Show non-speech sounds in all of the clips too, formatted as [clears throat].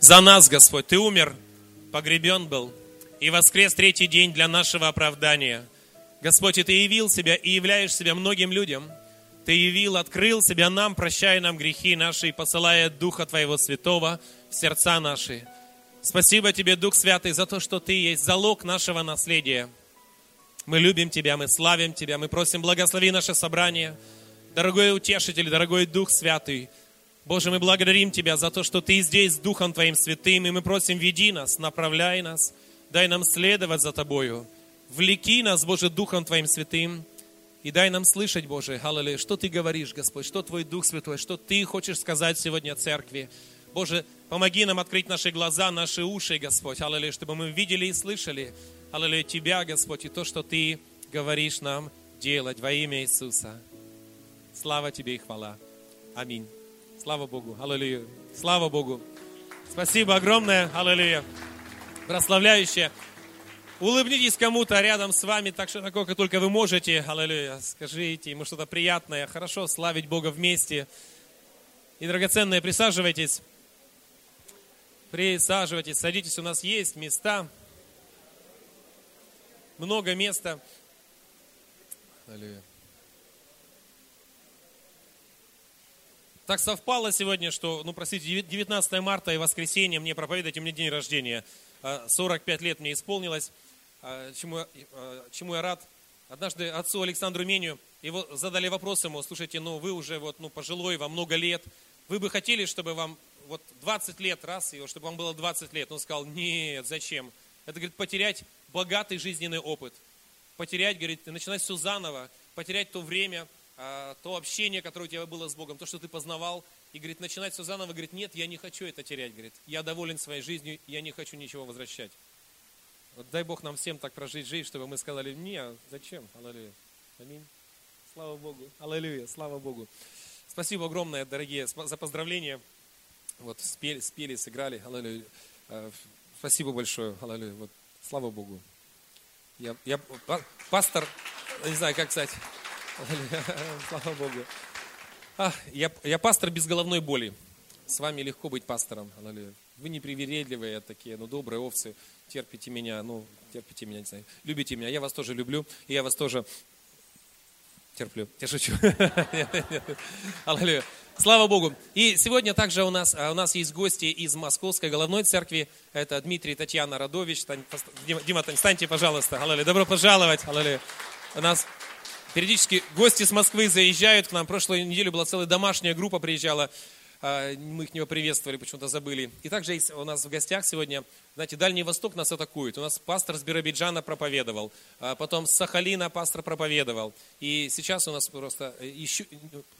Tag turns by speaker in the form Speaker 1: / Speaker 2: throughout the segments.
Speaker 1: за нас, Господь. Ты умер, погребен был и воскрес третий день для нашего оправдания. Господь, и Ты явил себя и являешь себя многим людям. Ты явил, открыл себя нам, прощая нам грехи наши и посылая Духа Твоего Святого в сердца наши. Спасибо Тебе, Дух Святый, за то, что Ты есть залог нашего наследия. Мы любим Тебя, мы славим Тебя, мы просим благослови наше собрание. Дорогой Утешитель, дорогой Дух Святый, Боже, мы благодарим Тебя за то, что Ты здесь с Духом Твоим Святым, и мы просим, веди нас, направляй нас, дай нам следовать за Тобою. Влеки нас, Боже, Духом Твоим Святым, и дай нам слышать, Боже, аллилуйя, что Ты говоришь, Господь, что Твой Дух Святой, что Ты хочешь сказать сегодня церкви. Боже, помоги нам открыть наши глаза, наши уши, Господь, аллилуйя, чтобы мы видели и слышали, аллилуйя, Тебя, Господь, и то, что Ты говоришь нам делать во имя Иисуса. Слава Тебе и хвала. Аминь. Слава Богу. Аллилуйя. Слава Богу. Спасибо огромное. Аллилуйя. Прославляющее. Улыбнитесь кому-то рядом с вами так широко, как только вы можете. Аллилуйя. Скажите ему что-то приятное. Хорошо славить Бога вместе. И, драгоценные, присаживайтесь. Присаживайтесь, садитесь. У нас есть места. Много места. Аллилуйя. Так совпало сегодня, что, ну, простите, 19 марта и воскресенье мне проповедовать, у меня день рождения. 45 а, лет мне исполнилось, а, чему, а, чему я рад. Однажды отцу Александру Меню, его задали вопрос ему, слушайте, ну вы уже вот, ну, пожилой, вам много лет, вы бы хотели, чтобы вам вот 20 лет, раз, и чтобы вам было 20 лет? Он сказал, нет, зачем? Это, говорит, потерять богатый жизненный опыт. Потерять, говорит, начинать все заново, потерять то время, то общение, которое у тебя было с Богом, то, что ты познавал, и, говорит, начинать все заново, говорит, нет, я не хочу это терять, говорит, я доволен своей жизнью, я не хочу ничего возвращать. Вот дай Бог нам всем так прожить жизнь, чтобы мы сказали, не, зачем, аллилуйя, аминь. Слава Богу, аллилуйя, слава Богу. Спасибо огромное, дорогие, за поздравления. Вот спели, спели сыграли, аллилуйя. Э, спасибо большое, аллилуйя. Вот, слава Богу. Я, я пастор, не знаю, как сказать. [laughs] Слава Богу. А, я, я пастор без головной боли. С вами легко быть пастором. Вы не привередливые такие, но добрые овцы. Терпите меня, ну, терпите меня, не знаю. Любите меня. Я вас тоже люблю. И я вас тоже терплю. Я шучу. [laughs] Аллилуйя. Слава Богу. И сегодня также у нас, а, у нас есть гости из Московской головной церкви. Это Дмитрий Татьяна Радович. Дима, Дима станьте, пожалуйста. Аллилуйя. Добро пожаловать. Аллилуйя. У нас Периодически гости с Москвы заезжают к нам. Прошлую неделю была целая домашняя группа приезжала. А, мы их не поприветствовали, почему-то забыли. И также есть у нас в гостях сегодня, знаете, Дальний Восток нас атакует. У нас пастор с Биробиджана проповедовал, а потом с Сахалина пастор проповедовал. И сейчас у нас просто еще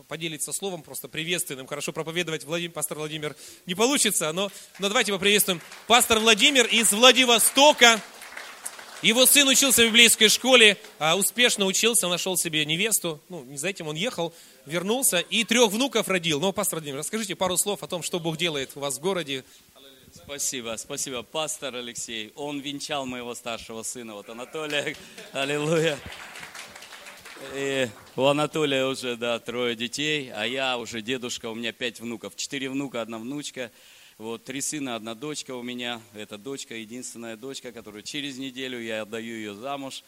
Speaker 1: поделиться словом просто приветственным. Хорошо проповедовать Владимир, пастор Владимир не получится, но, но давайте поприветствуем. Пастор Владимир из Владивостока. Его сын учился в библейской школе, а успешно учился, нашел себе невесту. Ну, не за этим он ехал, вернулся и трех внуков родил. Но, пастор Владимир, расскажите пару слов о том, что Бог делает у вас в городе.
Speaker 2: Спасибо, спасибо. Пастор Алексей, он венчал моего старшего сына, вот Анатолия. [laughs] Аллилуйя. И у Анатолия уже, да, трое детей, а я уже дедушка, у меня пять внуков. Четыре внука, одна внучка. Вот, три сына, одна дочка у меня. Это дочка, единственная дочка, которую через неделю я отдаю ее замуж.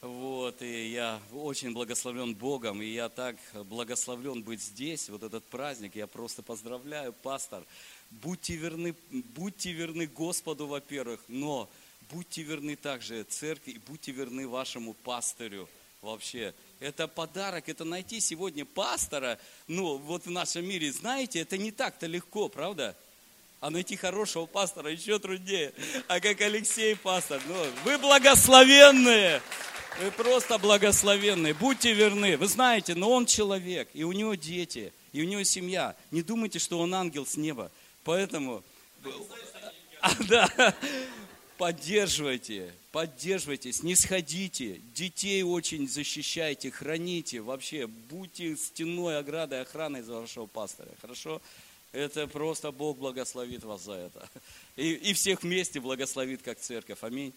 Speaker 2: Вот, и я очень благословлен Богом, и я так благословлен быть здесь, вот этот праздник. Я просто поздравляю, пастор. Будьте верны, будьте верны Господу, во-первых, но будьте верны также церкви, и будьте верны вашему пастырю вообще. Это подарок, это найти сегодня пастора, ну, вот в нашем мире, знаете, это не так-то легко, правда? А найти хорошего пастора еще труднее. А как Алексей пастор, ну, вы благословенные. Вы просто благословенные. Будьте верны. Вы знаете, но он человек, и у него дети, и у него семья. Не думайте, что он ангел с неба. Поэтому... [laughs] А, да. Поддерживайте, поддерживайте, снисходите, детей очень защищайте, храните, вообще будьте стеной, оградой, охраной за вашего пастора, хорошо? Это просто Бог благословит вас за это. И, и всех вместе благословит, как церковь. Аминь.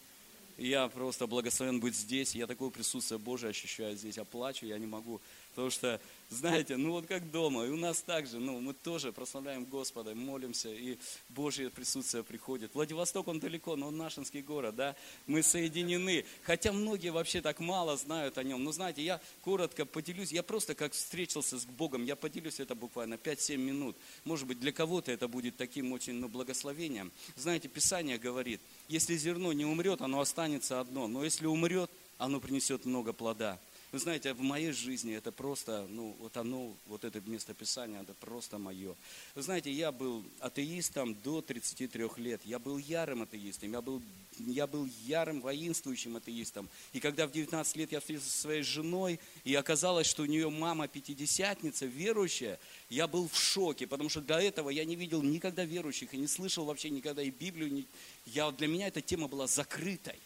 Speaker 2: я просто благословен быть здесь. Я такое присутствие Божие ощущаю здесь. Я плачу, я не могу Потому что знаете, ну вот как дома, и у нас также, ну мы тоже прославляем Господа, молимся, и Божье присутствие приходит. Владивосток, он далеко, но он нашинский город, да, мы соединены. Хотя многие вообще так мало знают о нем. Но знаете, я коротко поделюсь, я просто как встретился с Богом, я поделюсь это буквально 5-7 минут. Может быть, для кого-то это будет таким очень ну, благословением. Знаете, Писание говорит, если зерно не умрет, оно останется одно, но если умрет, оно принесет много плода. Вы знаете, в моей жизни это просто, ну, вот оно, вот это местописание, это просто мое. Вы знаете, я был атеистом до 33 лет. Я был ярым атеистом, я был, я был ярым воинствующим атеистом. И когда в 19 лет я встретился со своей женой, и оказалось, что у нее мама пятидесятница, верующая, я был в шоке, потому что до этого я не видел никогда верующих и не слышал вообще никогда и Библию. Не... Я, для меня эта тема была закрытой.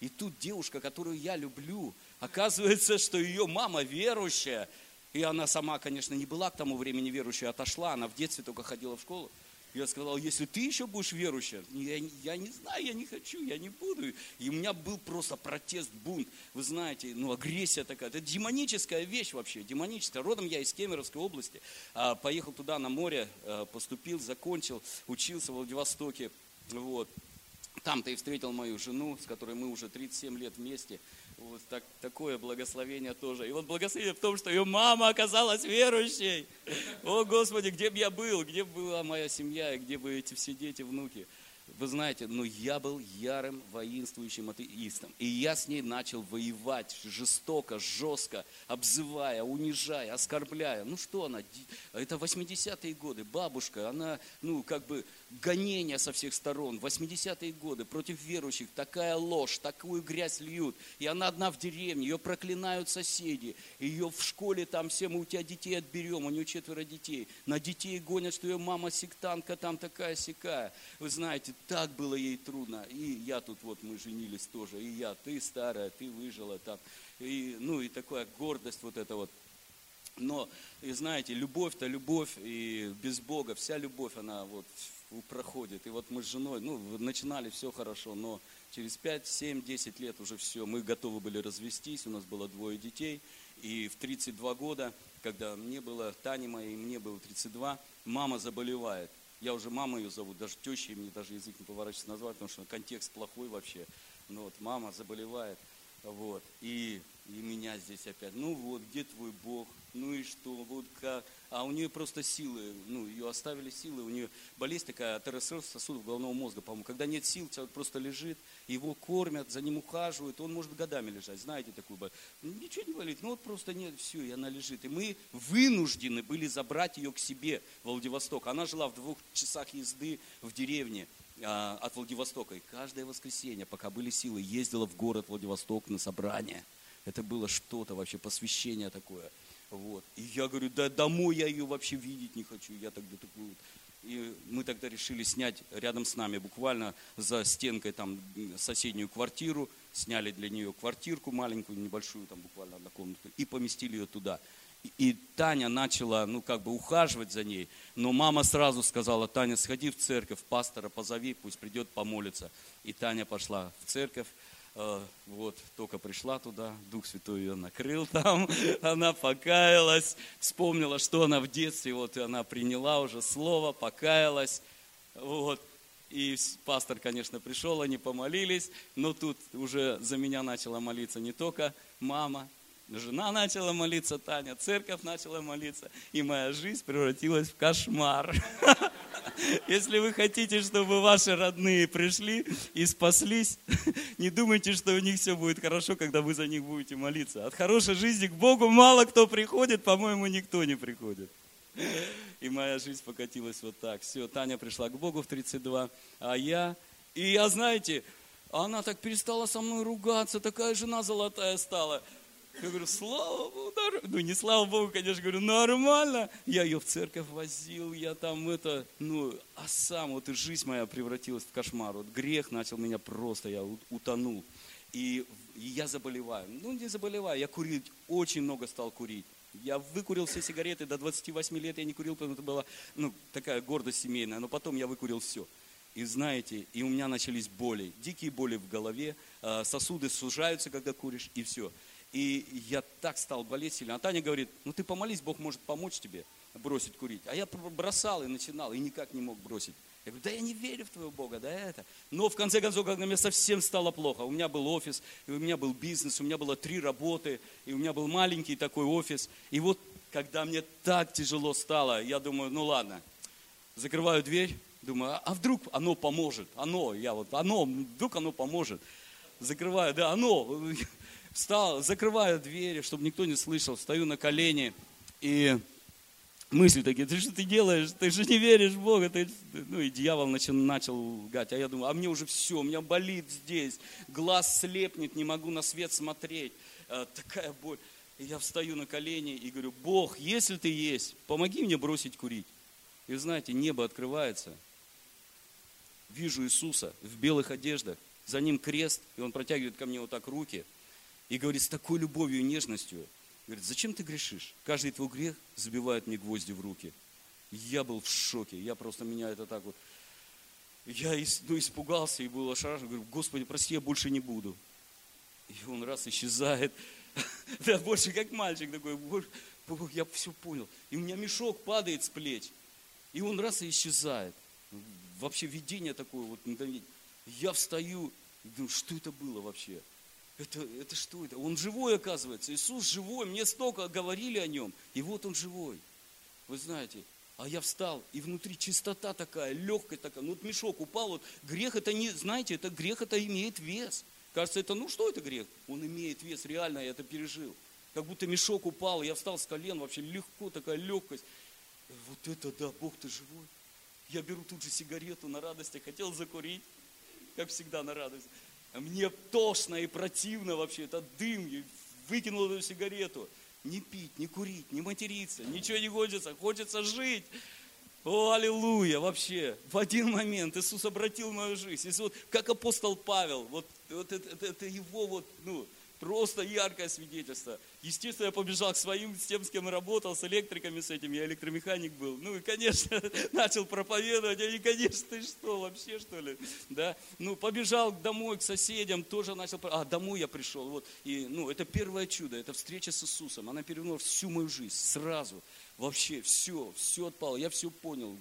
Speaker 2: И тут девушка, которую я люблю, Оказывается, что ее мама верующая, и она сама, конечно, не была к тому времени верующей, отошла, она в детстве только ходила в школу. Я сказал, если ты еще будешь верующая, я, я не знаю, я не хочу, я не буду. И у меня был просто протест, бунт. Вы знаете, ну агрессия такая. Это демоническая вещь вообще, демоническая. Родом я из Кемеровской области. А, поехал туда на море, а, поступил, закончил, учился в Владивостоке. Вот. Там-то и встретил мою жену, с которой мы уже 37 лет вместе. Вот так, такое благословение тоже. И вот благословение в том, что ее мама оказалась верующей. О, Господи, где бы я был, где бы была моя семья, и где бы эти все дети, внуки. Вы знаете, но я был ярым воинствующим атеистом. И я с ней начал воевать жестоко, жестко, обзывая, унижая, оскорбляя. Ну что она, это 80-е годы, бабушка, она, ну как бы гонения со всех сторон. 80-е годы против верующих такая ложь, такую грязь льют. И она одна в деревне, ее проклинают соседи. Ее в школе там все, мы у тебя детей отберем, у нее четверо детей. На детей гонят, что ее мама сектантка там такая сякая. Вы знаете, так было ей трудно. И я тут вот, мы женились тоже. И я, ты старая, ты выжила там. И, ну и такая гордость вот эта вот. Но, и знаете, любовь-то любовь, и без Бога вся любовь, она вот проходит. И вот мы с женой, ну, начинали все хорошо, но через 5, 7, 10 лет уже все, мы готовы были развестись, у нас было двое детей. И в 32 года, когда мне было, Тане моей, мне было 32, мама заболевает. Я уже мама ее зовут, даже тещей мне даже язык не поворачивается назвать, потому что контекст плохой вообще. Но вот мама заболевает, вот, и, и меня здесь опять, ну вот, где твой Бог, ну и что, вот как, а у нее просто силы, ну, ее оставили силы, у нее болезнь такая, атеросклероз сосудов головного мозга, по-моему, когда нет сил, человек просто лежит, его кормят, за ним ухаживают, он может годами лежать, знаете такую болезнь, ничего не болит, ну вот просто нет, все, и она лежит, и мы вынуждены были забрать ее к себе в Владивосток, она жила в двух часах езды в деревне, а, от Владивостока. И каждое воскресенье, пока были силы, ездила в город Владивосток на собрание. Это было что-то вообще, посвящение такое. Вот. И я говорю, да домой я ее вообще видеть не хочу. Я тогда такую... И мы тогда решили снять рядом с нами, буквально за стенкой там соседнюю квартиру, сняли для нее квартирку маленькую, небольшую, там буквально однокомнатную, и поместили ее туда. И, и Таня начала, ну, как бы ухаживать за ней, но мама сразу сказала, Таня, сходи в церковь, пастора позови, пусть придет помолиться. И Таня пошла в церковь, вот, только пришла туда, Дух Святой ее накрыл [laughs] там, она покаялась, вспомнила, что она в детстве, вот, и она приняла уже слово, покаялась, вот, и пастор, конечно, пришел, они помолились, но тут уже за меня начала молиться не только мама, Жена начала молиться, Таня, церковь начала молиться, и моя жизнь превратилась в кошмар. [laughs] Если вы хотите, чтобы ваши родные пришли и спаслись, [laughs] не думайте, что у них все будет хорошо, когда вы за них будете молиться. От хорошей жизни к Богу мало кто приходит, по-моему, никто не приходит. И моя жизнь покатилась вот так. Все, Таня пришла к Богу в 32, а я... И я, знаете, она так перестала со мной ругаться, такая жена золотая стала. Я говорю, слава Богу, ну не слава Богу, конечно, говорю, нормально. Я ее в церковь возил, я там это, ну, а сам вот и жизнь моя превратилась в кошмар. Вот грех начал меня просто, я утонул. И, и я заболеваю. Ну, не заболеваю, я курить, очень много стал курить. Я выкурил все сигареты, до 28 лет я не курил, потому что это была ну, такая гордость семейная. Но потом я выкурил все. И знаете, и у меня начались боли, дикие боли в голове, а, сосуды сужаются, когда куришь, и все. И я так стал болеть сильно. А Таня говорит, ну ты помолись, Бог может помочь тебе бросить курить. А я бросал и начинал, и никак не мог бросить. Я говорю, да я не верю в твоего Бога, да это. Но в конце концов, когда мне совсем стало плохо, у меня был офис, и у меня был бизнес, у меня было три работы, и у меня был маленький такой офис. И вот когда мне так тяжело стало, я думаю, ну ладно, закрываю дверь, думаю, а вдруг оно поможет, оно, я вот, оно, вдруг оно поможет. Закрываю, да, оно, [laughs] встал, закрываю двери, чтобы никто не слышал, встаю на колени и мысли такие, ты что ты делаешь, ты же не веришь в Бога, ты... ну и дьявол начал, начал лгать, а я думаю, а мне уже все, у меня болит здесь, глаз слепнет, не могу на свет смотреть, а, такая боль. И я встаю на колени и говорю, Бог, если ты есть, помоги мне бросить курить. И знаете, небо открывается, вижу Иисуса в белых одеждах, за ним крест, и он протягивает ко мне вот так руки и говорит с такой любовью и нежностью, говорит, зачем ты грешишь? Каждый твой грех забивает мне гвозди в руки. Я был в шоке, я просто меня это так вот, я ну, испугался и был ошарашен, говорю, Господи, прости, я больше не буду. И он раз исчезает, [laughs] да, больше как мальчик такой, я все понял. И у меня мешок падает с плеч, и он раз и исчезает. Вообще видение такое вот Я встаю думаю, что это было вообще? Это, это что это? Он живой, оказывается. Иисус живой. Мне столько говорили о нем. И вот он живой. Вы знаете, а я встал, и внутри чистота такая, легкость такая. Ну вот мешок упал, вот грех это не, знаете, это грех это имеет вес. Кажется, это, ну что это грех? Он имеет вес, реально я это пережил. Как будто мешок упал, я встал с колен, вообще легко, такая легкость. И вот это да, Бог ты живой. Я беру тут же сигарету на радости, хотел закурить, как всегда на радость. Мне тошно и противно вообще, это дым, я выкинул эту сигарету. Не пить, не курить, не материться, ничего не хочется, хочется жить. О, аллилуйя, вообще. В один момент Иисус обратил мою жизнь. Иисус, как апостол Павел, вот, вот это, это, это его вот, ну, Просто яркое свидетельство. Естественно, я побежал к своим, с тем, с кем работал, с электриками с этим, я электромеханик был. Ну и, конечно, [laughs] начал проповедовать, и, конечно, ты что, вообще, что ли? Да? Ну, побежал домой к соседям, тоже начал, а, домой я пришел. Вот. И, ну, это первое чудо, это встреча с Иисусом. Она перевернула всю мою жизнь сразу. Вообще, все, все отпало, я все понял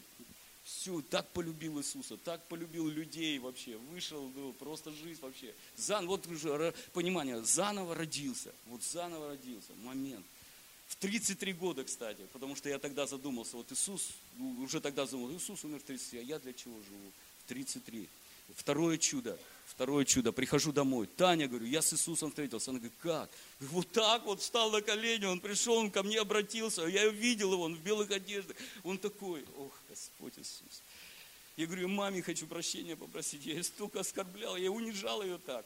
Speaker 2: все, так полюбил Иисуса, так полюбил людей вообще, вышел, ну, просто жизнь вообще. Зан, вот уже понимание, заново родился, вот заново родился, момент. В 33 года, кстати, потому что я тогда задумался, вот Иисус, ну, уже тогда задумался, Иисус умер в 33, а я для чего живу? В 33. Второе чудо. Второе чудо. Прихожу домой. Таня, говорю, я с Иисусом встретился. Она говорит, как? Вот так вот встал на колени, он пришел, он ко мне обратился. Я видел его, он в белых одеждах. Он такой, ох, Господь Иисус. Я говорю, маме хочу прощения попросить. Я ее столько оскорблял, я унижал ее так.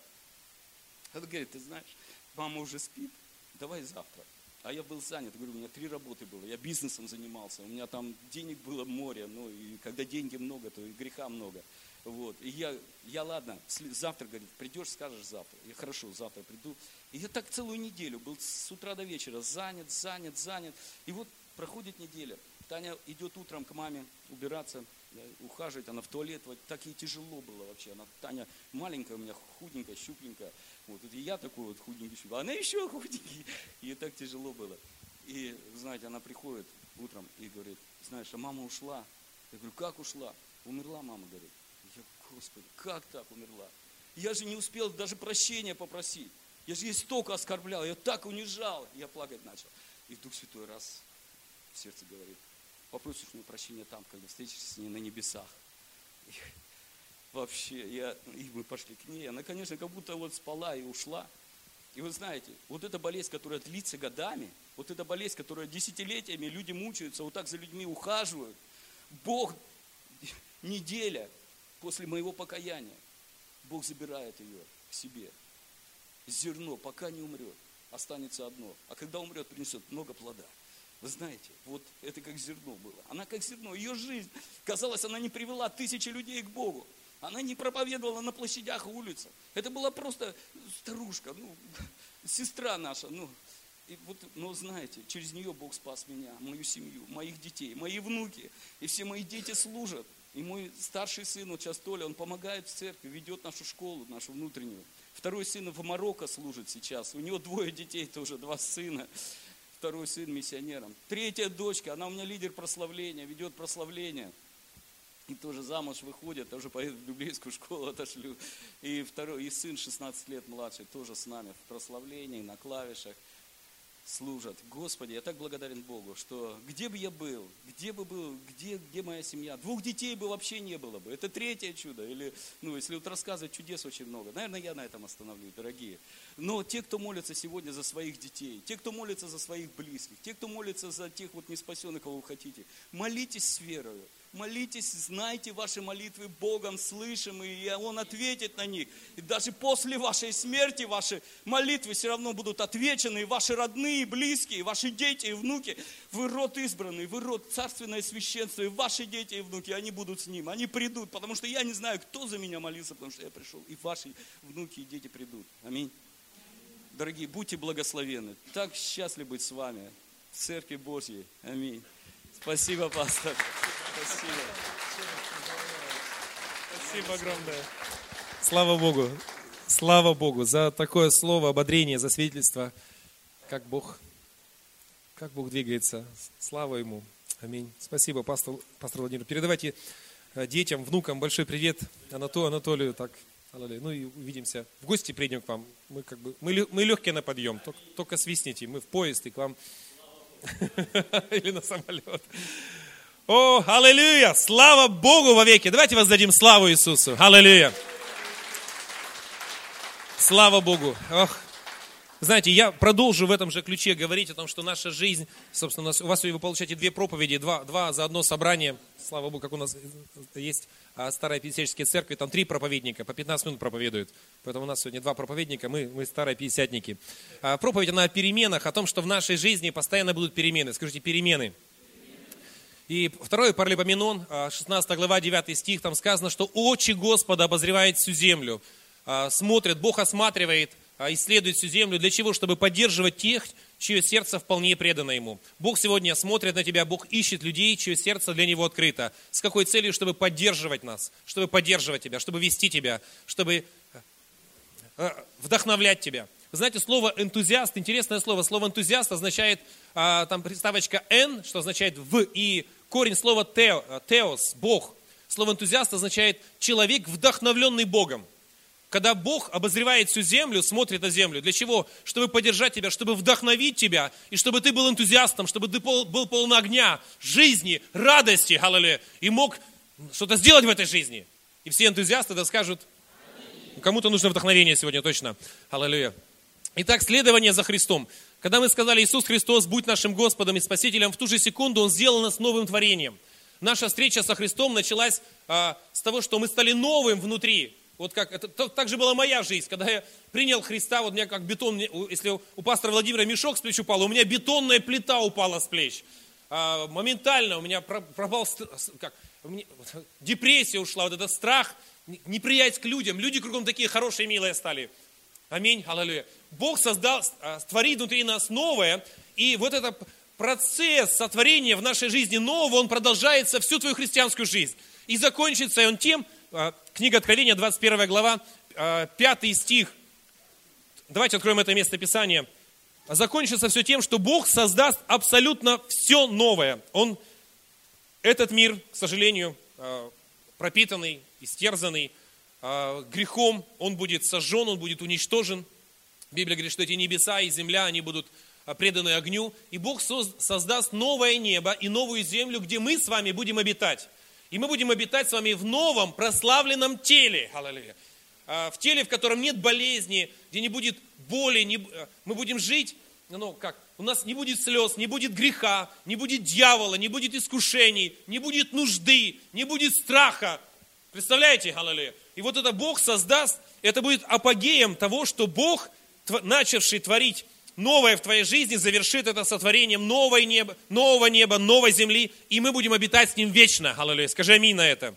Speaker 2: Она говорит, ты знаешь, мама уже спит, давай завтра. А я был занят, говорю, у меня три работы было, я бизнесом занимался, у меня там денег было море, ну и когда деньги много, то и греха много. Вот. И я, я ладно, завтра, говорит, придешь, скажешь завтра. Я хорошо, завтра приду. И я так целую неделю был с утра до вечера занят, занят, занят. И вот проходит неделя. Таня идет утром к маме убираться, ухаживать, она в туалет, вот так ей тяжело было вообще. Она, Таня маленькая у меня, худенькая, щупленькая. Вот, и я такой вот худенький, щупленький, она еще худенький. [laughs] И так тяжело было. И, знаете, она приходит утром и говорит, знаешь, а мама ушла. Я говорю, как ушла? Умерла мама, говорит. Господи, как так умерла? Я же не успел даже прощения попросить. Я же ей столько оскорблял, я так унижал. Я плакать начал. И Дух Святой раз в сердце говорит, попросишь мне прощения там, когда встретишься с ней на небесах. И вообще, я, и мы пошли к ней. Она, конечно, как будто вот спала и ушла. И вы знаете, вот эта болезнь, которая длится годами, вот эта болезнь, которая десятилетиями люди мучаются, вот так за людьми ухаживают, Бог неделя, после моего покаяния, Бог забирает ее к себе. Зерно, пока не умрет, останется одно. А когда умрет, принесет много плода. Вы знаете, вот это как зерно было. Она как зерно. Ее жизнь, казалось, она не привела тысячи людей к Богу. Она не проповедовала на площадях и улицах. Это была просто старушка, ну, [laughs] сестра наша. Ну, и вот, но знаете, через нее Бог спас меня, мою семью, моих детей, мои внуки. И все мои дети служат. И мой старший сын, вот сейчас Толя, он помогает в церкви, ведет нашу школу, нашу внутреннюю. Второй сын в Марокко служит сейчас. У него двое детей тоже, два сына. Второй сын миссионером. Третья дочка, она у меня лидер прославления, ведет прославление. И тоже замуж выходит, тоже поедет в библейскую школу, отошлю. И второй, и сын 16 лет младший, тоже с нами в прославлении, на клавишах служат. Господи, я так благодарен Богу, что где бы я был, где бы был, где, где моя семья, двух детей бы вообще не было бы. Это третье чудо. Или, ну, если вот рассказывать чудес очень много. Наверное, я на этом остановлюсь, дорогие. Но те, кто молится сегодня за своих детей, те, кто молится за своих близких, те, кто молится за тех вот неспасенных, кого вы хотите, молитесь с верою молитесь, знайте ваши молитвы Богом слышимые, и Он ответит на них. И даже после вашей смерти ваши молитвы все равно будут отвечены, и ваши родные, и близкие, и ваши дети и внуки. Вы род избранный, вы род царственное священство, и ваши дети и внуки, они будут с Ним, они придут, потому что я не знаю, кто за меня молился, потому что я пришел, и ваши внуки и дети придут. Аминь. Дорогие, будьте благословены. Так счастлив быть с вами в Церкви Божьей. Аминь. Спасибо, пастор. Спасибо.
Speaker 1: Спасибо огромное. Слава Богу. Слава Богу за такое слово ободрение, за свидетельство. Как Бог, как Бог двигается. Слава Ему. Аминь. Спасибо, пастор, пастор Владимир. Передавайте э, детям, внукам большой привет Анатолию, Анатолию. Так, ну и увидимся. В гости придем к вам. Мы, как бы, мы, мы легкие на подъем, только, только свистните. Мы в поезд и к вам [laughs] или на самолет. О, аллилуйя! Слава Богу во веки! Давайте воздадим славу Иисусу. Аллилуйя! Слава Богу! Ох, знаете, я продолжу в этом же ключе говорить о том, что наша жизнь, собственно, у, вас вы получаете две проповеди, два, два за одно собрание. Слава Богу, как у нас есть а, старая пятидесятнические церкви, там три проповедника, по 15 минут проповедуют. Поэтому у нас сегодня два проповедника, мы, мы старые пятидесятники. А, проповедь, она о переменах, о том, что в нашей жизни постоянно будут перемены. Скажите, перемены. И второй паралипоменон, 16 а, глава, 9 стих, там сказано, что очи Господа обозревают всю землю. Смотрит, Бог осматривает исследует всю землю. Для чего? Чтобы поддерживать тех, чье сердце вполне предано Ему. Бог сегодня смотрит на тебя, Бог ищет людей, чье сердце для Него открыто. С какой целью? Чтобы поддерживать нас, чтобы поддерживать тебя, чтобы вести тебя, чтобы э, э, вдохновлять тебя. Знаете, слово энтузиаст, интересное слово. Слово энтузиаст означает, а, там приставочка «н», что означает «в», и корень слова тео, «теос», «бог». Слово энтузиаст означает человек, вдохновленный Богом. Когда Бог обозревает всю землю, смотрит на землю, для чего? Чтобы поддержать тебя, чтобы вдохновить тебя, и чтобы ты был энтузиастом, чтобы ты был полон огня, жизни, радости, аллилуйя, и мог что-то сделать в этой жизни. И все энтузиасты да скажут, кому-то нужно вдохновение сегодня точно, аллилуйя. Итак, следование за Христом. Когда мы сказали, Иисус Христос, будь нашим Господом и Спасителем, в ту же секунду Он сделал нас новым творением. Наша встреча со Христом началась а, с того, что мы стали новым внутри, вот как, это так же была моя жизнь, когда я принял Христа, вот у меня как бетон, если у пастора Владимира мешок с плеч упал, у меня бетонная плита упала с плеч. А, моментально у меня пропал, как, [laughs] депрессия ушла, вот этот страх, неприязнь к людям. Люди кругом такие хорошие, милые стали. Аминь, аллилуйя. Бог создал, а, творит внутри нас новое, и вот этот процесс сотворения в нашей жизни нового, он продолжается всю твою христианскую жизнь. И закончится он тем, а, книга Откровения, 21 глава, 5 а, стих. Давайте откроем это место Писания. Закончится все тем, что Бог создаст абсолютно все новое. Он, этот мир, к сожалению, а, пропитанный, истерзанный грехом, он будет сожжен, он будет уничтожен. Библия говорит, что эти небеса и земля, они будут преданы огню. И Бог создаст новое небо и новую землю, где мы с вами будем обитать. И мы будем обитать с вами в новом прославленном теле. Аллилуйя. А, в теле, в котором нет болезни, где не будет боли. Не, а, мы будем жить, ну как, у нас не будет слез, не будет греха, не будет дьявола, не будет искушений, не будет нужды, не будет страха. Представляете, аллилуйя? И вот это Бог создаст, это будет апогеем того, что Бог, начавший творить новое в твоей жизни завершит это сотворением нового неба, нового неба, новой земли, и мы будем обитать с ним вечно. Аллилуйя. Скажи аминь на это.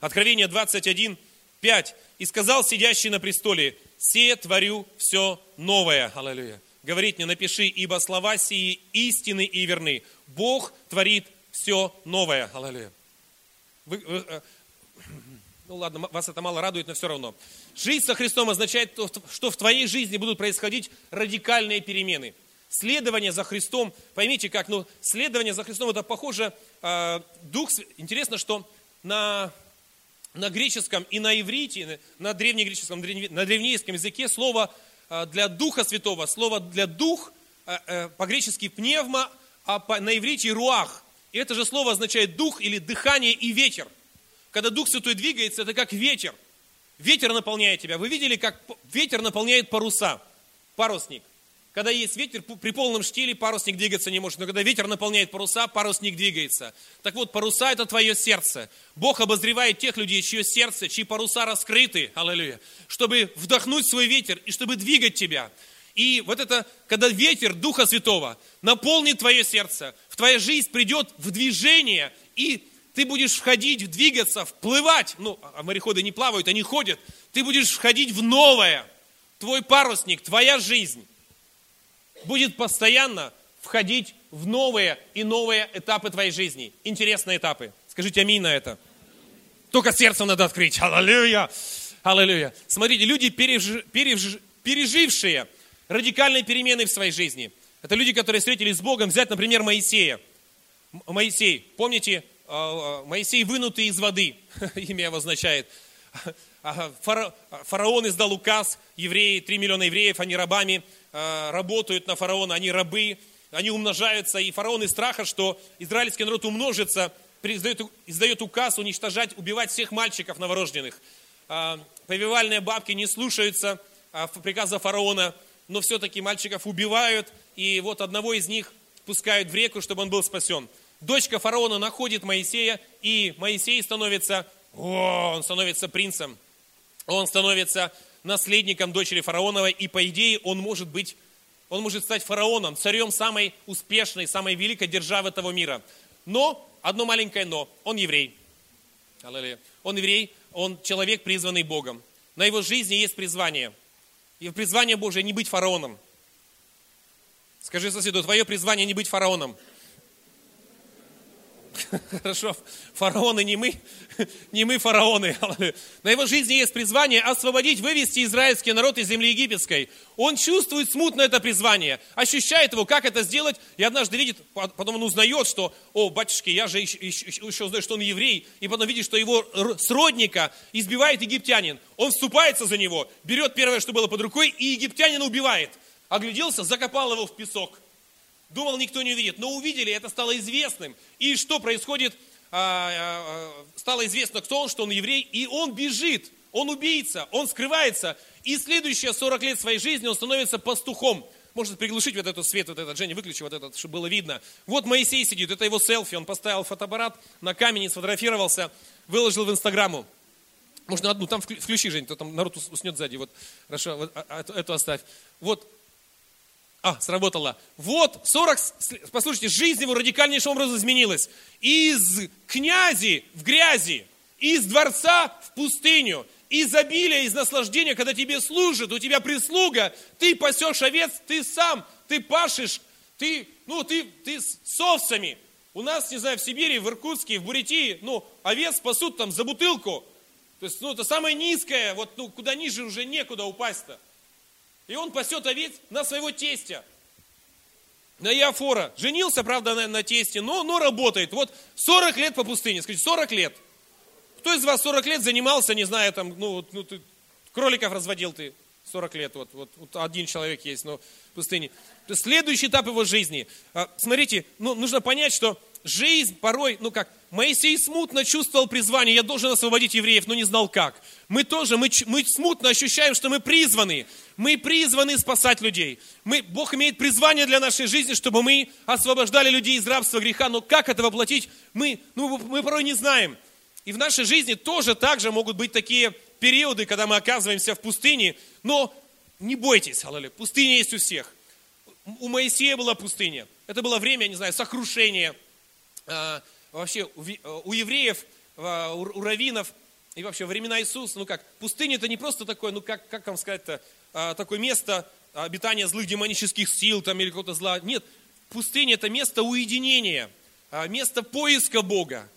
Speaker 1: Откровение 21, 5. «И сказал сидящий на престоле, се творю все новое». Аллилуйя. Говорит мне, напиши, ибо слова сии истины и верны. Бог творит все новое. Аллилуйя. вы, вы, э, ну ладно, вас это мало радует, но все равно. Жизнь со Христом означает, что в твоей жизни будут происходить радикальные перемены. Следование за Христом, поймите как, ну, следование за Христом, это похоже, э, Дух, интересно, что на, на греческом и на иврите, на древнегреческом, на древнеевском языке слово э, для Духа Святого, слово для Дух, э, э, по-гречески пневма, а по, на иврите руах. И это же слово означает дух или дыхание и ветер. Когда Дух Святой двигается, это как ветер. Ветер наполняет тебя. Вы видели, как ветер наполняет паруса, парусник. Когда есть ветер, при полном штиле парусник двигаться не может. Но когда ветер наполняет паруса, парусник двигается. Так вот, паруса – это твое сердце. Бог обозревает тех людей, чье сердце, чьи паруса раскрыты, аллилуйя, чтобы вдохнуть свой ветер и чтобы двигать тебя. И вот это, когда ветер Духа Святого наполнит твое сердце, в твоя жизнь придет в движение, и ты будешь входить, двигаться, вплывать. Ну, а мореходы не плавают, они ходят. Ты будешь входить в новое. Твой парусник, твоя жизнь будет постоянно входить в новые и новые этапы твоей жизни. Интересные этапы. Скажите аминь на это. Только сердцем надо открыть. Аллилуйя. Аллилуйя. Смотрите, люди, переж... Переж... пережившие радикальные перемены в своей жизни. Это люди, которые встретились с Богом. Взять, например, Моисея. Моисей, помните, Моисей вынутый из воды, [laughs] имя его означает. Фараон издал указ, евреи, 3 миллиона евреев, они рабами, а, работают на фараона, они рабы, они умножаются, и фараон из страха, что израильский народ умножится, издает, издает указ уничтожать, убивать всех мальчиков новорожденных. Повивальные бабки не слушаются приказа фараона, но все-таки мальчиков убивают, и вот одного из них пускают в реку, чтобы он был спасен дочка фараона находит Моисея, и Моисей становится, о, он становится принцем, он становится наследником дочери фараоновой, и по идее он может быть, он может стать фараоном, царем самой успешной, самой великой державы этого мира. Но, одно маленькое но, он еврей. Он еврей, он человек, призванный Богом. На его жизни есть призвание. И призвание Божие не быть фараоном. Скажи соседу, твое призвание не быть фараоном. [laughs] Хорошо, фараоны не мы, не мы фараоны. [laughs] На его жизни есть призвание освободить, вывести израильский народ из земли египетской. Он чувствует смутно это призвание, ощущает его, как это сделать, и однажды видит, потом он узнает, что, о, батюшки, я же еще, еще, еще знаю, что он еврей, и потом видит, что его сродника избивает египтянин. Он вступается за него, берет первое, что было под рукой, и египтянина убивает. Огляделся, закопал его в песок. Думал, никто не увидит. Но увидели, это стало известным. И что происходит? А, а, а, стало известно, кто он, что он еврей. И он бежит. Он убийца. Он скрывается. И следующие 40 лет своей жизни он становится пастухом. Может приглушить вот этот свет, вот этот, Женя, выключи вот этот, чтобы было видно. Вот Моисей сидит, это его селфи, он поставил фотоаппарат на камень, сфотографировался, выложил в Инстаграму. Можно одну, там включи, Жень, то там народ уснет сзади. Вот, хорошо, вот, эту оставь. Вот а, сработало. Вот 40, послушайте, жизнь его радикальнейшим образом изменилась. Из князи в грязи, из дворца в пустыню, из обилия, из наслаждения, когда тебе служат, у тебя прислуга, ты пасешь овец, ты сам, ты пашешь, ты, ну, ты, ты с овцами. У нас, не знаю, в Сибири, в Иркутске, в Бурятии, ну, овец пасут там за бутылку. То есть, ну, это самое низкое, вот, ну, куда ниже уже некуда упасть-то. И он пасет овец на своего тестя. На Иофора. Женился, правда, на, на тесте, но, но работает. Вот 40 лет по пустыне. Скажите, 40 лет. Кто из вас 40 лет занимался, не знаю, там, ну, ну ты, кроликов разводил ты 40 лет. Вот, вот, вот один человек есть, но в пустыне. Следующий этап его жизни. А, смотрите, ну, нужно понять, что жизнь порой, ну как, Моисей смутно чувствовал призвание, я должен освободить евреев, но не знал как. Мы тоже, мы, мы смутно ощущаем, что мы призваны. Мы призваны спасать людей. Мы, Бог имеет призвание для нашей жизни, чтобы мы освобождали людей из рабства греха, но как это воплотить, мы, ну, мы порой не знаем. И в нашей жизни тоже также могут быть такие периоды, когда мы оказываемся в пустыне, но не бойтесь, аллилуйя, пустыня есть у всех. У Моисея была пустыня. Это было время, я не знаю, сокрушения, вообще у евреев, а, у раввинов, и вообще времена Иисуса, ну как, пустыня это не просто такое, ну как, как вам сказать-то, такое место обитания злых демонических сил там или какого-то зла. Нет, пустыня это место уединения, место поиска Бога,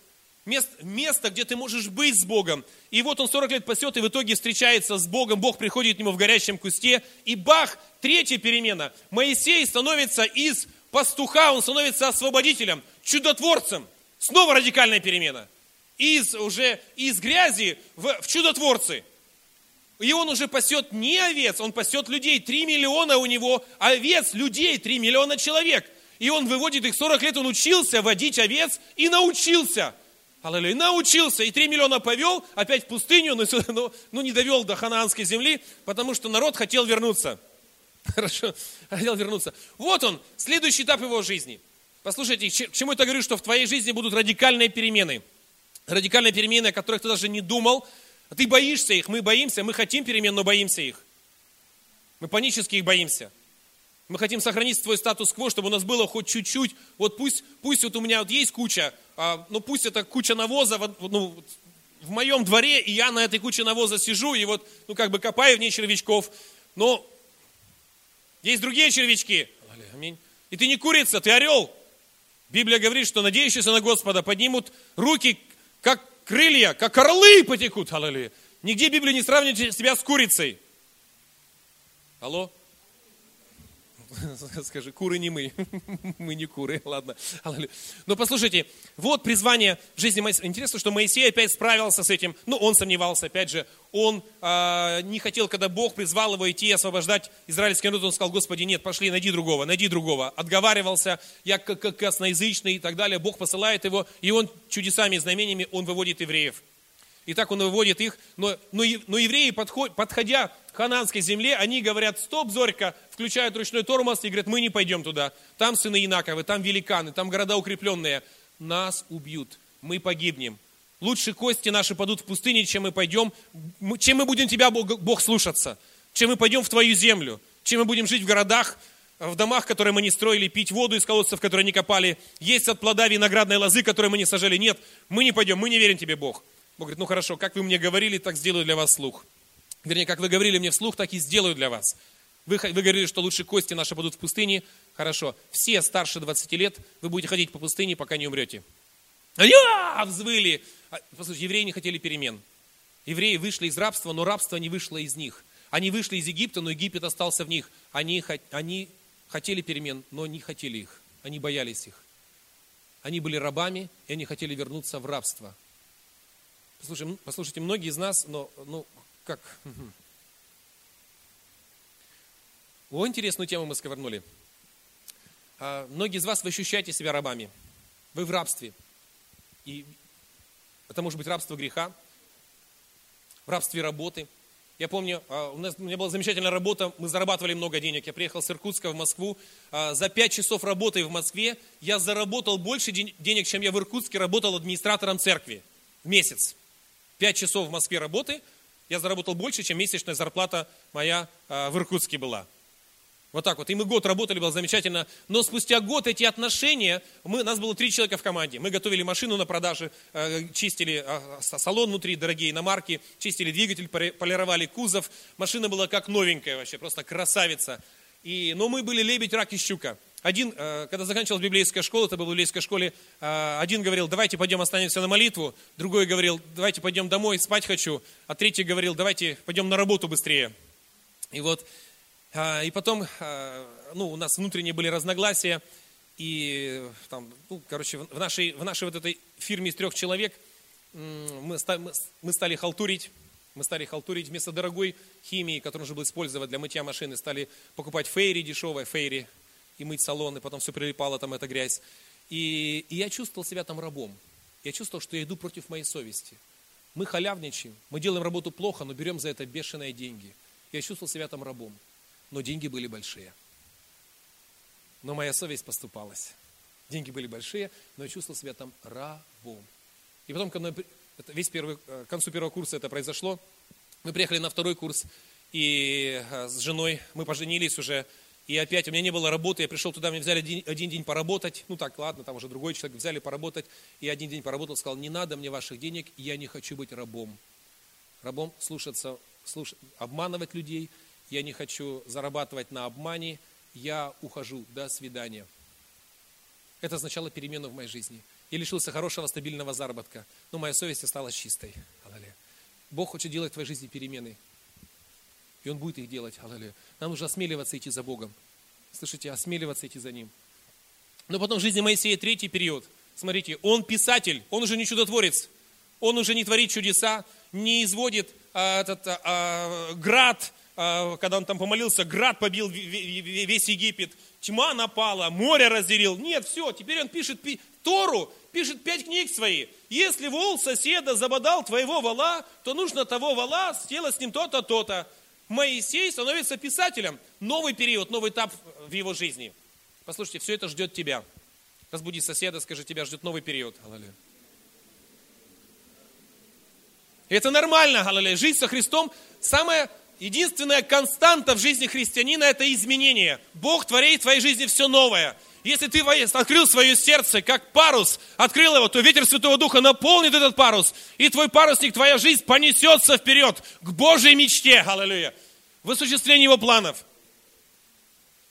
Speaker 1: место, место, где ты можешь быть с Богом. И вот он 40 лет пасет, и в итоге встречается с Богом, Бог приходит к нему в горящем кусте, и бах, третья перемена. Моисей становится из пастуха, он становится освободителем, чудотворцем. Снова радикальная перемена. Из уже из грязи в, в чудотворцы. И он уже пасет не овец, он пасет людей. Три миллиона у него овец, людей, три миллиона человек. И он выводит их 40 лет, он учился водить овец и научился. Аллилуйя, научился. И три миллиона повел опять в пустыню, но, но, но не довел до ханаанской земли, потому что народ хотел вернуться. [laughs] Хорошо, хотел вернуться. Вот он, следующий этап его жизни. Послушайте, к чему я говорю, что в твоей жизни будут радикальные перемены. Радикальные перемены, о которых ты даже не думал, ты боишься их, мы боимся, мы хотим перемен, но боимся их. Мы панически их боимся. Мы хотим сохранить свой статус-кво, чтобы у нас было хоть чуть-чуть. Вот пусть, пусть вот у меня вот есть куча, а, ну пусть это куча навоза ну, в моем дворе, и я на этой куче навоза сижу, и вот, ну как бы копаю в ней червячков. Но есть другие червячки. Аминь. И ты не курица, ты орел. Библия говорит, что надеющиеся на Господа поднимут руки, как крылья, как орлы потекут. Аллилуйя. Нигде Библия не сравнивает себя с курицей. Алло? [laughs] Скажи, куры не мы. [laughs] Мы не куры, ладно. Но послушайте, вот призвание в жизни Моисея. Интересно, что Моисей опять справился с этим. Ну, он сомневался, опять же. Он э, не хотел, когда Бог призвал его идти освобождать израильский народ, он сказал, Господи, нет, пошли, найди другого, найди другого. Отговаривался, я как, как косноязычный и так далее. Бог посылает его, и он чудесами знамениями, он выводит евреев. И так он выводит их. Но, но, но евреи, подход, подходя к хананской земле, они говорят, стоп, Зорька, включают ручной тормоз и говорят, мы не пойдем туда. Там сыны Инаковы, там великаны, там города укрепленные. Нас убьют, мы погибнем. Лучше кости наши падут в пустыне, чем мы пойдем, чем мы будем тебя, Бог, Бог слушаться, чем мы пойдем в твою землю, чем мы будем жить в городах, в домах, которые мы не строили, пить воду из колодцев, которые не копали, есть от плода виноградной лозы, которые мы не сажали. Нет, мы не пойдем, мы не верим тебе, Бог. Бог говорит, ну хорошо, как вы мне говорили, так сделаю для вас слух. Вернее, как вы говорили мне вслух, так и сделаю для вас. Вы, вы говорили, что лучше кости наши будут в пустыне. Хорошо, все старше 20 лет, вы будете ходить по пустыне, пока не умрете. А, взвыли. Послушайте, евреи не хотели перемен. Евреи вышли из рабства, но рабство не вышло из них. Они вышли из Египта, но Египет остался в них. Они, они хотели перемен, но не хотели их. Они боялись их. Они были рабами, и они хотели вернуться в рабство. Послушайте, послушайте, многие из нас, но, ну, как? О, интересную тему мы сковырнули. А, многие из вас, вы ощущаете себя рабами. Вы в рабстве. И это может быть рабство греха, в рабстве работы. Я помню, а, у, нас, у меня была замечательная работа, мы зарабатывали много денег. Я приехал с Иркутска в Москву. А, за пять часов работы в Москве я заработал больше денег, чем я в Иркутске работал администратором церкви в месяц. 5 часов в Москве работы, я заработал больше, чем месячная зарплата моя а, в Иркутске была. Вот так вот. И мы год работали, было замечательно. Но спустя год эти отношения, мы, нас было три человека в команде. Мы готовили машину на продаже, э, чистили э, салон внутри, дорогие иномарки, чистили двигатель, полировали кузов. Машина была как новенькая вообще, просто красавица. И, но мы были лебедь, рак и щука. Один, э, когда заканчивалась библейская школа, это было в библейской школе, э, один говорил, давайте пойдем останемся на молитву, другой говорил, давайте пойдем домой, спать хочу, а третий говорил, давайте пойдем на работу быстрее. И вот, э, и потом, ну, у нас внутренние были разногласия, и там, ну, короче, в нашей, в нашей вот этой фирме из трех человек мы, мы стали халтурить, мы стали халтурить вместо дорогой химии, которую нужно было использовать для мытья машины, стали покупать фейри дешевые, фейри, и мыть салон, и потом все прилипало там эта грязь. И, и я чувствовал себя там рабом. Я чувствовал, что я иду против моей совести. Мы халявничаем, мы делаем работу плохо, но берем за это бешеные деньги. Я чувствовал себя там рабом. Но деньги были большие. Но моя совесть поступалась. Деньги были большие, но я чувствовал себя там рабом. И потом, когда весь первый, э, к концу первого курса это произошло, мы приехали на второй курс, и э, с женой мы поженились уже, и опять у меня не было работы, я пришел туда, мне взяли один, один день поработать. Ну так, ладно, там уже другой человек взяли поработать. И один день поработал, сказал, не надо мне ваших денег, я не хочу быть рабом. Рабом слушаться, слуш... обманывать людей, я не хочу зарабатывать на обмане, я ухожу, до свидания. Это означало перемену в моей жизни. Я лишился хорошего, стабильного заработка, но моя совесть осталась чистой. Аллилуйя. Бог хочет делать в твоей жизни перемены. И Он будет их делать. Аллилуйя. Нам нужно осмеливаться идти за Богом. Слышите, осмеливаться идти за Ним. Но потом в жизни Моисея третий период. Смотрите, он писатель, он уже не чудотворец. Он уже не творит чудеса, не изводит а, этот, а, а град, а, когда он там помолился, град побил весь Египет, тьма напала, море разделил. Нет, все, теперь он пишет Тору, пишет пять книг свои. Если вол соседа забодал твоего вала, то нужно того вала сделать с ним то-то, то-то. Моисей становится писателем. Новый период, новый этап в его жизни. Послушайте, все это ждет тебя. Разбуди соседа, скажи, тебя ждет новый период. Это нормально, аллилуйя. Жизнь со Христом, самая единственная константа в жизни христианина – это изменение. Бог творит в твоей жизни все новое. Если ты открыл свое сердце, как парус, открыл его, то ветер Святого Духа наполнит этот парус, и твой парусник, твоя жизнь понесется вперед к Божьей мечте, аллилуйя, в осуществлении его планов.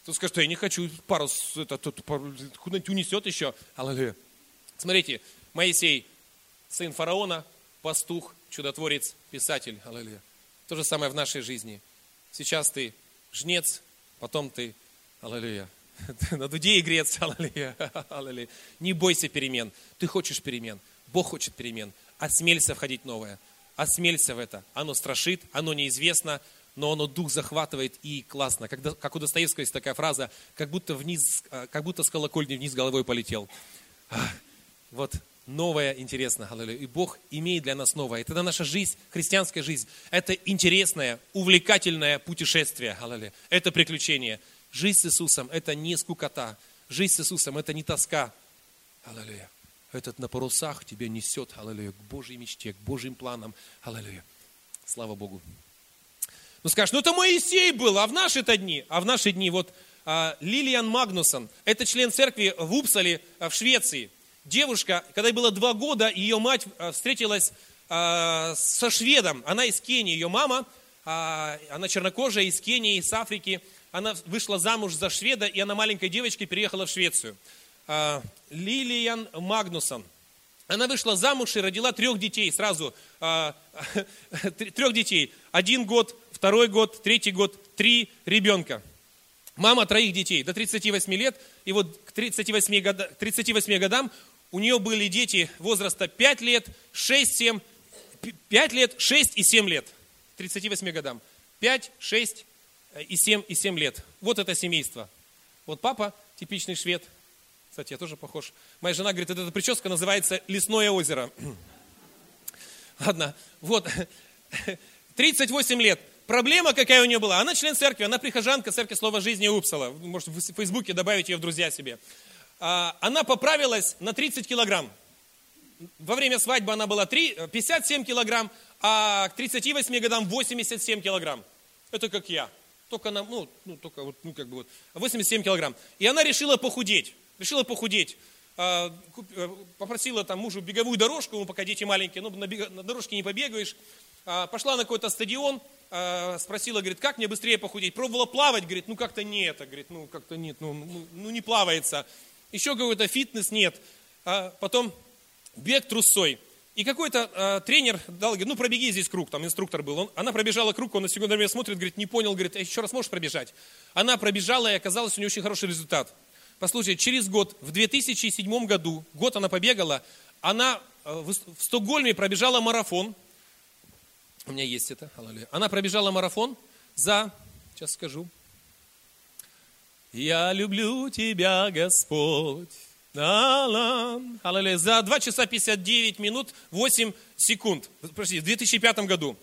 Speaker 1: Кто скажет, что я не хочу парус, это, куда-нибудь унесет еще, аллилуйя. Смотрите, Моисей, сын фараона, пастух, чудотворец, писатель, аллилуйя. То же самое в нашей жизни. Сейчас ты жнец, потом ты, аллилуйя, [laughs] на дуде и грец, [laughs] аллилуйя. Не бойся перемен. Ты хочешь перемен. Бог хочет перемен. Осмелься входить в новое. Осмелься в это. Оно страшит, оно неизвестно, но оно дух захватывает и классно. Когда, как у Достоевского есть такая фраза, как будто, вниз, а, как будто с колокольни вниз головой полетел. Вот новое интересно, аллилуйя. И Бог имеет для нас новое. И тогда наша жизнь, христианская жизнь, это интересное, увлекательное путешествие, аллилуйя. Это приключение. Жизнь с Иисусом – это не скукота. Жизнь с Иисусом – это не тоска. Аллилуйя. Этот на парусах тебя несет, аллилуйя, к Божьей мечте, к Божьим планам. Аллилуйя. Слава Богу. Ну скажешь, ну это Моисей был, а в наши-то дни, а в наши дни вот а, Лилиан Магнусон, это член церкви в Упсале а, в Швеции. Девушка, когда ей было два года, ее мать а, встретилась а, со шведом, она из Кении, ее мама, а, она чернокожая из Кении, из Африки, она вышла замуж за шведа, и она маленькой девочкой переехала в Швецию. А, Лилиан Магнусон. Она вышла замуж и родила трех детей сразу. А, [laughs] трех детей. Один год, второй год, третий год, три ребенка. Мама троих детей до 38 лет. И вот к 38, года, 38 годам у нее были дети возраста 5 лет, 6, 7, 5 лет, 6 и 7 лет. К 38 годам. 5, 6 и 7, и 7 лет. Вот это семейство. Вот папа, типичный швед. Кстати, я тоже похож. Моя жена говорит, эта прическа называется «Лесное озеро». [clears throat] Ладно, вот. [laughs] 38 лет. Проблема какая у нее была? Она член церкви, она прихожанка церкви Слова Жизни Упсала. Может, в Фейсбуке добавить ее в друзья себе. А, она поправилась на 30 килограмм. Во время свадьбы она была 3, 57 килограмм, а к 38 годам 87 килограмм. Это как я. Только на, ну, ну, только вот, ну, как бы вот, 87 килограмм. И она решила похудеть. Решила похудеть. А, э, попросила там мужу беговую дорожку, ну, пока дети маленькие, ну, на, бег, на дорожке не побегаешь. А, пошла на какой-то стадион, а, спросила, говорит, как мне быстрее похудеть? Пробовала плавать, говорит, ну, как-то нет, говорит, ну, как-то нет, ну, ну, ну не плавается. Еще какой-то фитнес нет. А потом бег трусой. И какой-то э, тренер дал, говорит, ну пробеги здесь круг, там инструктор был. Он, она пробежала круг, он на секунду меня смотрит, говорит, не понял, говорит, а еще раз можешь пробежать? Она пробежала, и оказалось у нее очень хороший результат. Послушайте, через год, в 2007 году, год она побегала, она э, в Стокгольме пробежала марафон. У меня есть это, аллилуйя. Она пробежала марафон за, сейчас скажу, «Я люблю тебя, Господь, Аллилуйя. За 2 часа 59 минут 8 секунд. Простите, в 2005 году.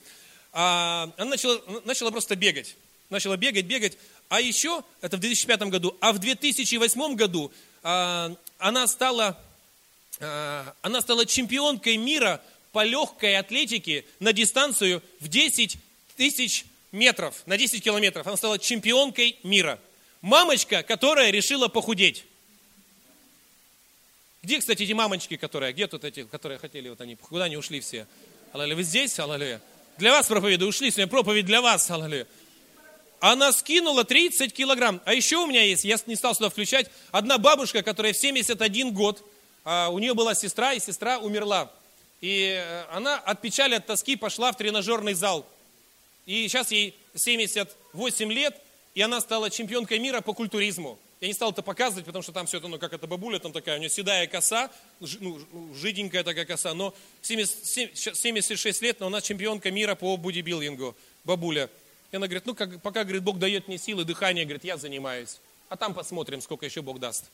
Speaker 1: А, она начала, начала просто бегать. Начала бегать, бегать. А еще, это в 2005 году, а в 2008 году а, она, стала, а, она стала чемпионкой мира по легкой атлетике на дистанцию в 10 тысяч метров, на 10 километров. Она стала чемпионкой мира. Мамочка, которая решила похудеть. Где, кстати, эти мамочки, которые, где тут эти, которые хотели, вот они, куда они ушли все? Аллилуйя, вы здесь? Аллилуйя. Для вас проповедь ушли, сегодня проповедь для вас, аллилуйя. Она скинула 30 килограмм. А еще у меня есть, я не стал сюда включать, одна бабушка, которая в 71 год, а, у нее была сестра, и сестра умерла. И э, она от печали, от тоски пошла в тренажерный зал. И сейчас ей 78 лет, и она стала чемпионкой мира по культуризму. Я не стал это показывать, потому что там все это, ну, как это бабуля, там такая, у нее седая коса, ну, жиденькая такая коса, но 70, 76 лет, но она чемпионка мира по бодибилдингу, бабуля. И она говорит, ну, как, пока, говорит, Бог дает мне силы, дыхание, говорит, я занимаюсь. А там посмотрим, сколько еще Бог даст.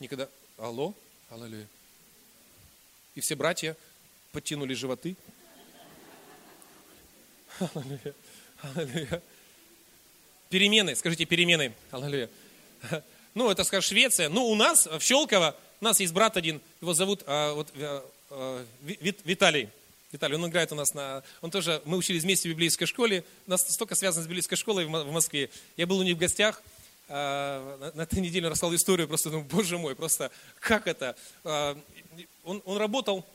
Speaker 1: Никогда, алло, аллилуйя. И все братья подтянули животы. Аллилуйя, аллилуйя. Перемены, скажите, перемены. Аллилуйя. [laughs] Ну, это, скажем, Швеция. Ну, у нас в Щелково, у нас есть брат один, его зовут а, вот, а, а Виталий. Виталий, он играет у нас на... Он тоже... Мы учились вместе в библейской школе. У нас столько связано с библейской школой в Москве. Я был у них в гостях. А, на этой неделе рассказал историю. Просто, ну, боже мой, просто как это? А, он, он работал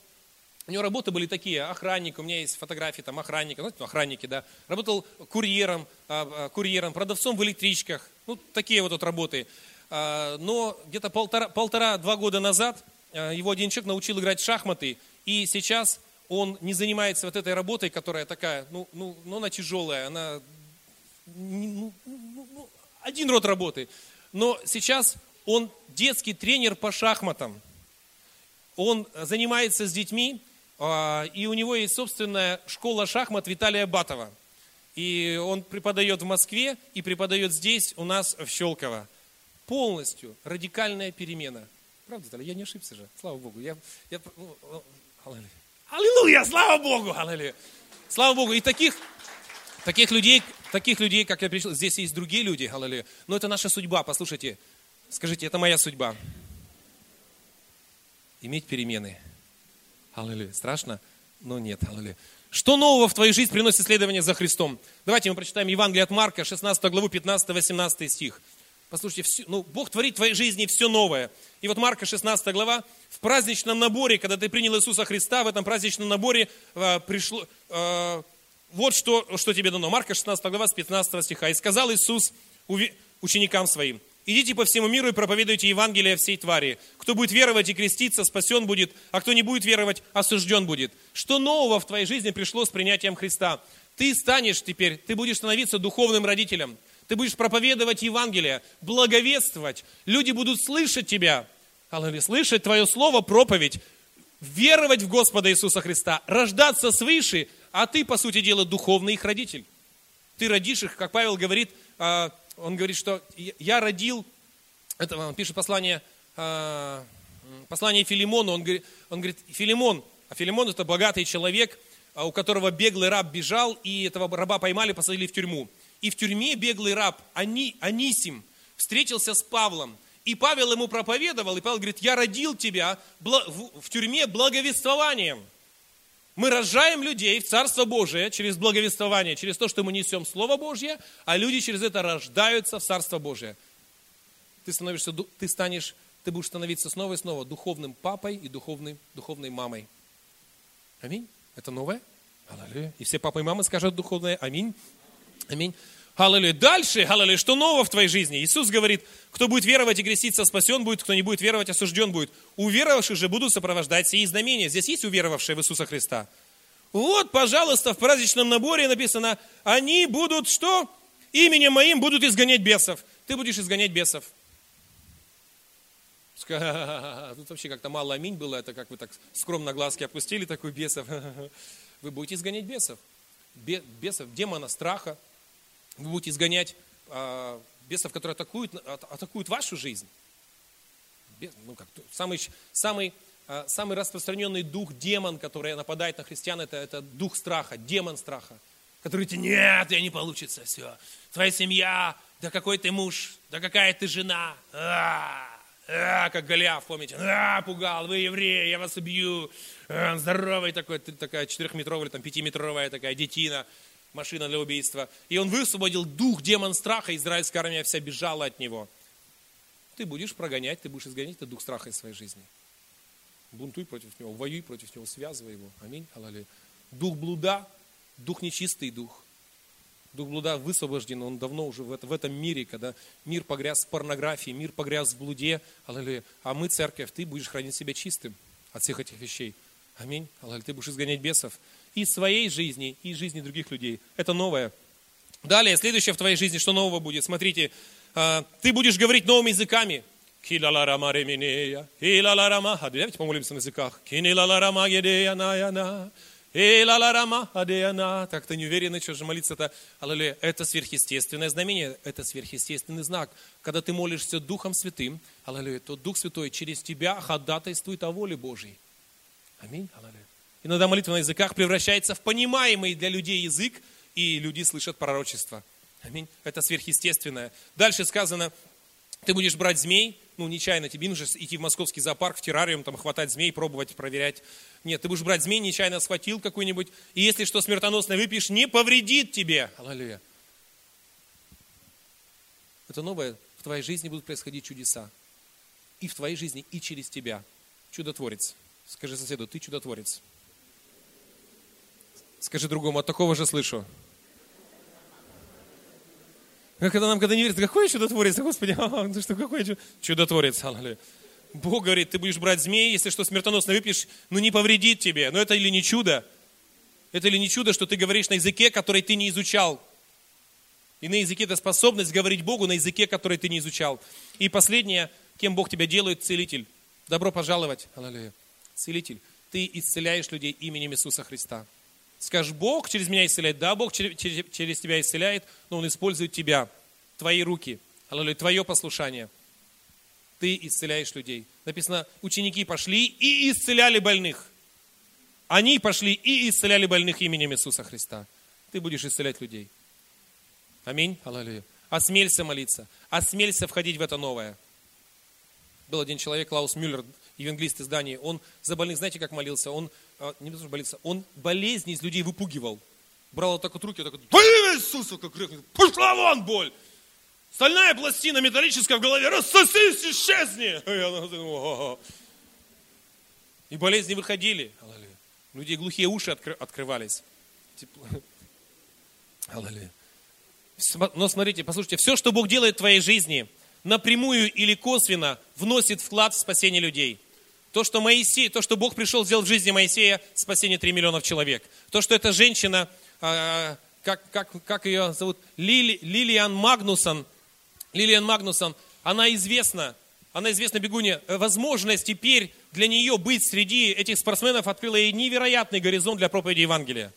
Speaker 1: у него работы были такие, охранник, у меня есть фотографии там охранника, знаете, ну, охранники, да. Работал курьером, а, курьером, продавцом в электричках, ну, такие вот, вот работы. А, но где-то полтора-два полтора, года назад а, его один человек научил играть в шахматы, и сейчас он не занимается вот этой работой, которая такая, ну, ну, ну она тяжелая, она ну, ну, ну, один род работы. Но сейчас он детский тренер по шахматам. Он занимается с детьми, а, и у него есть собственная школа шахмат Виталия Батова. И он преподает в Москве и преподает здесь, у нас в Щелково полностью радикальная перемена. Правда, Таля? Я не ошибся же. Слава Богу. Я, я, ну, аллилуйя, слава Богу, аллилуйя. Слава Богу. И таких, таких людей, таких людей, как я пришел, здесь есть другие люди, аллилуйя. Но это наша судьба, послушайте. Скажите, это моя судьба. Иметь перемены. Аллилуйя. Страшно? Но нет, аллилуйя. Что нового в твою жизнь приносит следование за Христом? Давайте мы прочитаем Евангелие от Марка, 16 главу, 15-18 стих. Послушайте, все, ну, Бог творит в твоей жизни все новое. И вот Марка 16 глава, в праздничном наборе, когда ты принял Иисуса Христа, в этом праздничном наборе э, пришло, э, вот что, что тебе дано. Марка 16 глава с 15 стиха. «И сказал Иисус ученикам своим, идите по всему миру и проповедуйте Евангелие всей твари. Кто будет веровать и креститься, спасен будет, а кто не будет веровать, осужден будет». Что нового в твоей жизни пришло с принятием Христа? Ты станешь теперь, ты будешь становиться духовным родителем – ты будешь проповедовать Евангелие, благовествовать. Люди будут слышать тебя. Аллилуйя. Слышать твое слово, проповедь. Веровать в Господа Иисуса Христа. Рождаться свыше. А ты, по сути дела, духовный их родитель. Ты родишь их, как Павел говорит, а, он говорит, что я родил, это он пишет послание, а, послание Филимону, он говорит, он говорит, Филимон, а Филимон это богатый человек, а, у которого беглый раб бежал, и этого раба поймали, посадили в тюрьму. И в тюрьме беглый раб Ани, Анисим встретился с Павлом. И Павел ему проповедовал, и Павел говорит, я родил тебя в тюрьме благовествованием. Мы рожаем людей в Царство Божие через благовествование, через то, что мы несем Слово Божье, а люди через это рождаются в Царство Божие. Ты, становишься, ты станешь, ты будешь становиться снова и снова духовным папой и духовной, духовной мамой. Аминь. Это новое? Аллилуйя. И все папы и мамы скажут духовное. Аминь. Аминь. Аллилуйя. Дальше, аллилуйя, что нового в твоей жизни? Иисус говорит, кто будет веровать и креститься, спасен будет, кто не будет веровать, осужден будет. У веровавших же будут сопровождать сии знамения. Здесь есть уверовавшие в Иисуса Христа? Вот, пожалуйста, в праздничном наборе написано, они будут что? Именем моим будут изгонять бесов. Ты будешь изгонять бесов. [laughs] Тут вообще как-то мало аминь было, это как вы так скромно глазки опустили, такой бесов. [laughs] Вы будете изгонять бесов. Бесов, демона страха, вы будете изгонять э, бесов, которые атакуют, атакуют вашу жизнь. Бес, ну, как, самый, самый, э, самый распространенный дух, демон, который нападает на христиан, это, это дух страха, демон страха. Который говорит, нет, я не получится, все. Твоя семья, да какой ты муж, да какая ты жена. А, а, как Голиаф, помните, а, пугал, вы евреи, я вас убью. А, здоровый такой, такая четырехметровая, там пятиметровая такая детина машина для убийства. И он высвободил дух, демон страха, израильская армия вся бежала от него. Ты будешь прогонять, ты будешь изгонять этот дух страха из своей жизни. Бунтуй против него, воюй против него, связывай его. Аминь. Аллилуйя. Дух блуда, дух нечистый дух. Дух блуда высвобожден, он давно уже в, это, в этом мире, когда мир погряз в порнографии, мир погряз в блуде. Аллилуйя. А мы, церковь, ты будешь хранить себя чистым от всех этих вещей. Аминь. Аллилуйя. Ты будешь изгонять бесов и своей жизни, и жизни других людей. Это новое. Далее, следующее в твоей жизни, что нового будет? Смотрите, а, ты будешь говорить новыми языками. Давайте помолимся на языках. Так-то не уверены, что же молиться-то. Аллилуйя. Это сверхъестественное знамение, это сверхъестественный знак. Когда ты молишься Духом Святым, аллилуйя, то Дух Святой через тебя ходатайствует о воле Божьей. Аминь. Аллилуйя. Иногда молитва на языках превращается в понимаемый для людей язык, и люди слышат пророчество. Аминь. Это сверхъестественное. Дальше сказано, ты будешь брать змей, ну, нечаянно тебе нужно идти в московский зоопарк, в террариум, там, хватать змей, пробовать, проверять. Нет, ты будешь брать змей, нечаянно схватил какой-нибудь, и если что смертоносное выпьешь, не повредит тебе. Аллилуйя. Это новое. В твоей жизни будут происходить чудеса. И в твоей жизни, и через тебя. Чудотворец. Скажи соседу, ты чудотворец. Скажи другому, от такого же слышу. Когда нам когда не верят, какой чудотворец, Господи, [laughs] а, ну что, какой чудотворец, аллилуйя. Бог говорит, ты будешь брать змеи, если что смертоносно выпьешь, ну не повредит тебе. Но это или не чудо? Это или не чудо, что ты говоришь на языке, который ты не изучал? И на языке это способность говорить Богу на языке, который ты не изучал. И последнее, кем Бог тебя делает, целитель. Добро пожаловать, аллилуйя. Целитель. Ты исцеляешь людей именем Иисуса Христа. Скажешь, Бог через меня исцеляет. Да, Бог через, тебя исцеляет, но Он использует тебя, твои руки, аллилуйя, твое послушание. Ты исцеляешь людей. Написано, ученики пошли и исцеляли больных. Они пошли и исцеляли больных именем Иисуса Христа. Ты будешь исцелять людей. Аминь. Аллилуйя. Осмелься молиться. Осмелься входить в это новое. Был один человек, Клаус Мюллер, евангелист из Дании. Он за больных, знаете, как молился? Он не то, что болеться, он болезни из людей выпугивал. Брал вот так вот руки, так вот, во имя Иисуса, как рыкнет, пошла вон боль! Стальная пластина металлическая в голове, рассосись, исчезни! [laughs] И болезни выходили. У людей глухие уши откры, открывались. [laughs] Но смотрите, послушайте, все, что Бог делает в твоей жизни, напрямую или косвенно вносит вклад в спасение людей – то, что Моисей, то, что Бог пришел сделать в жизни Моисея, спасение 3 миллионов человек. То, что эта женщина, а, как, как, как ее зовут, Лили, Лилиан Магнусон, Лилиан Магнусон, она известна, она известна бегуне. Возможность теперь для нее быть среди этих спортсменов открыла ей невероятный горизонт для проповеди Евангелия.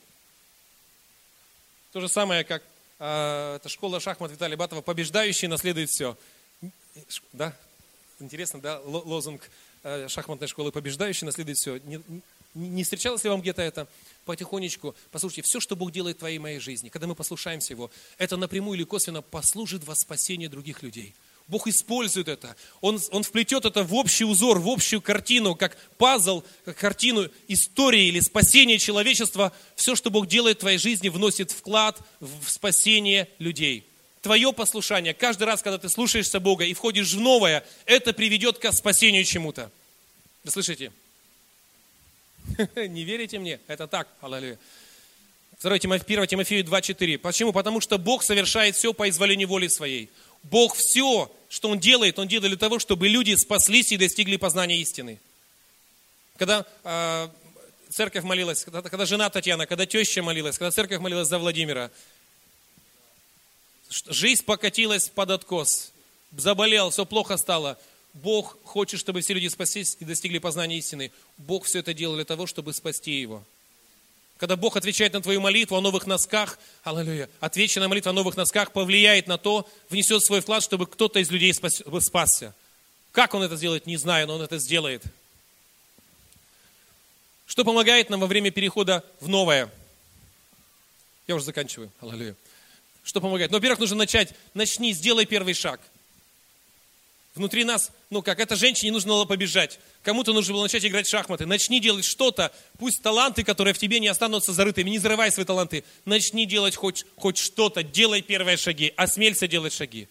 Speaker 1: То же самое, как э, эта школа шахмат Виталия Батова, побеждающий наследует все. Да? Интересно, да, лозунг шахматной школы побеждающий наследует все. Не, не встречалось ли вам где-то это? Потихонечку, послушайте, все, что Бог делает в твоей моей жизни, когда мы послушаемся Его, это напрямую или косвенно послужит во спасение других людей. Бог использует это. Он, он вплетет это в общий узор, в общую картину, как пазл, как картину истории или спасения человечества. Все, что Бог делает в твоей жизни, вносит вклад в спасение людей твое послушание, каждый раз, когда ты слушаешься Бога и входишь в новое, это приведет к спасению чему-то. Вы слышите? [laughs] Не верите мне? Это так. Аллилуйя. 2 Тимофею, 1 Тимофею 2.4. Почему? Потому что Бог совершает все по изволению воли своей. Бог все, что Он делает, Он делает для того, чтобы люди спаслись и достигли познания истины. Когда э, церковь молилась, когда, когда жена Татьяна, когда теща молилась, когда церковь молилась за Владимира, жизнь покатилась под откос, заболел, все плохо стало. Бог хочет, чтобы все люди спаслись и достигли познания истины. Бог все это делал для того, чтобы спасти его. Когда Бог отвечает на твою молитву о новых носках, аллилуйя, отвечая на молитву о новых носках повлияет на то, внесет свой вклад, чтобы кто-то из людей спас, спасся. Как Он это сделает, не знаю, но Он это сделает. Что помогает нам во время перехода в новое? Я уже заканчиваю. Аллилуйя. Что помогает? Ну, во-первых, нужно начать. Начни, сделай первый шаг. Внутри нас, ну как, эта женщине нужно было побежать. Кому-то нужно было начать играть в шахматы. Начни делать что-то. Пусть таланты, которые в тебе не останутся зарытыми, не зарывай свои таланты. Начни делать хоть, хоть что-то. Делай первые шаги. Осмелься делать шаги.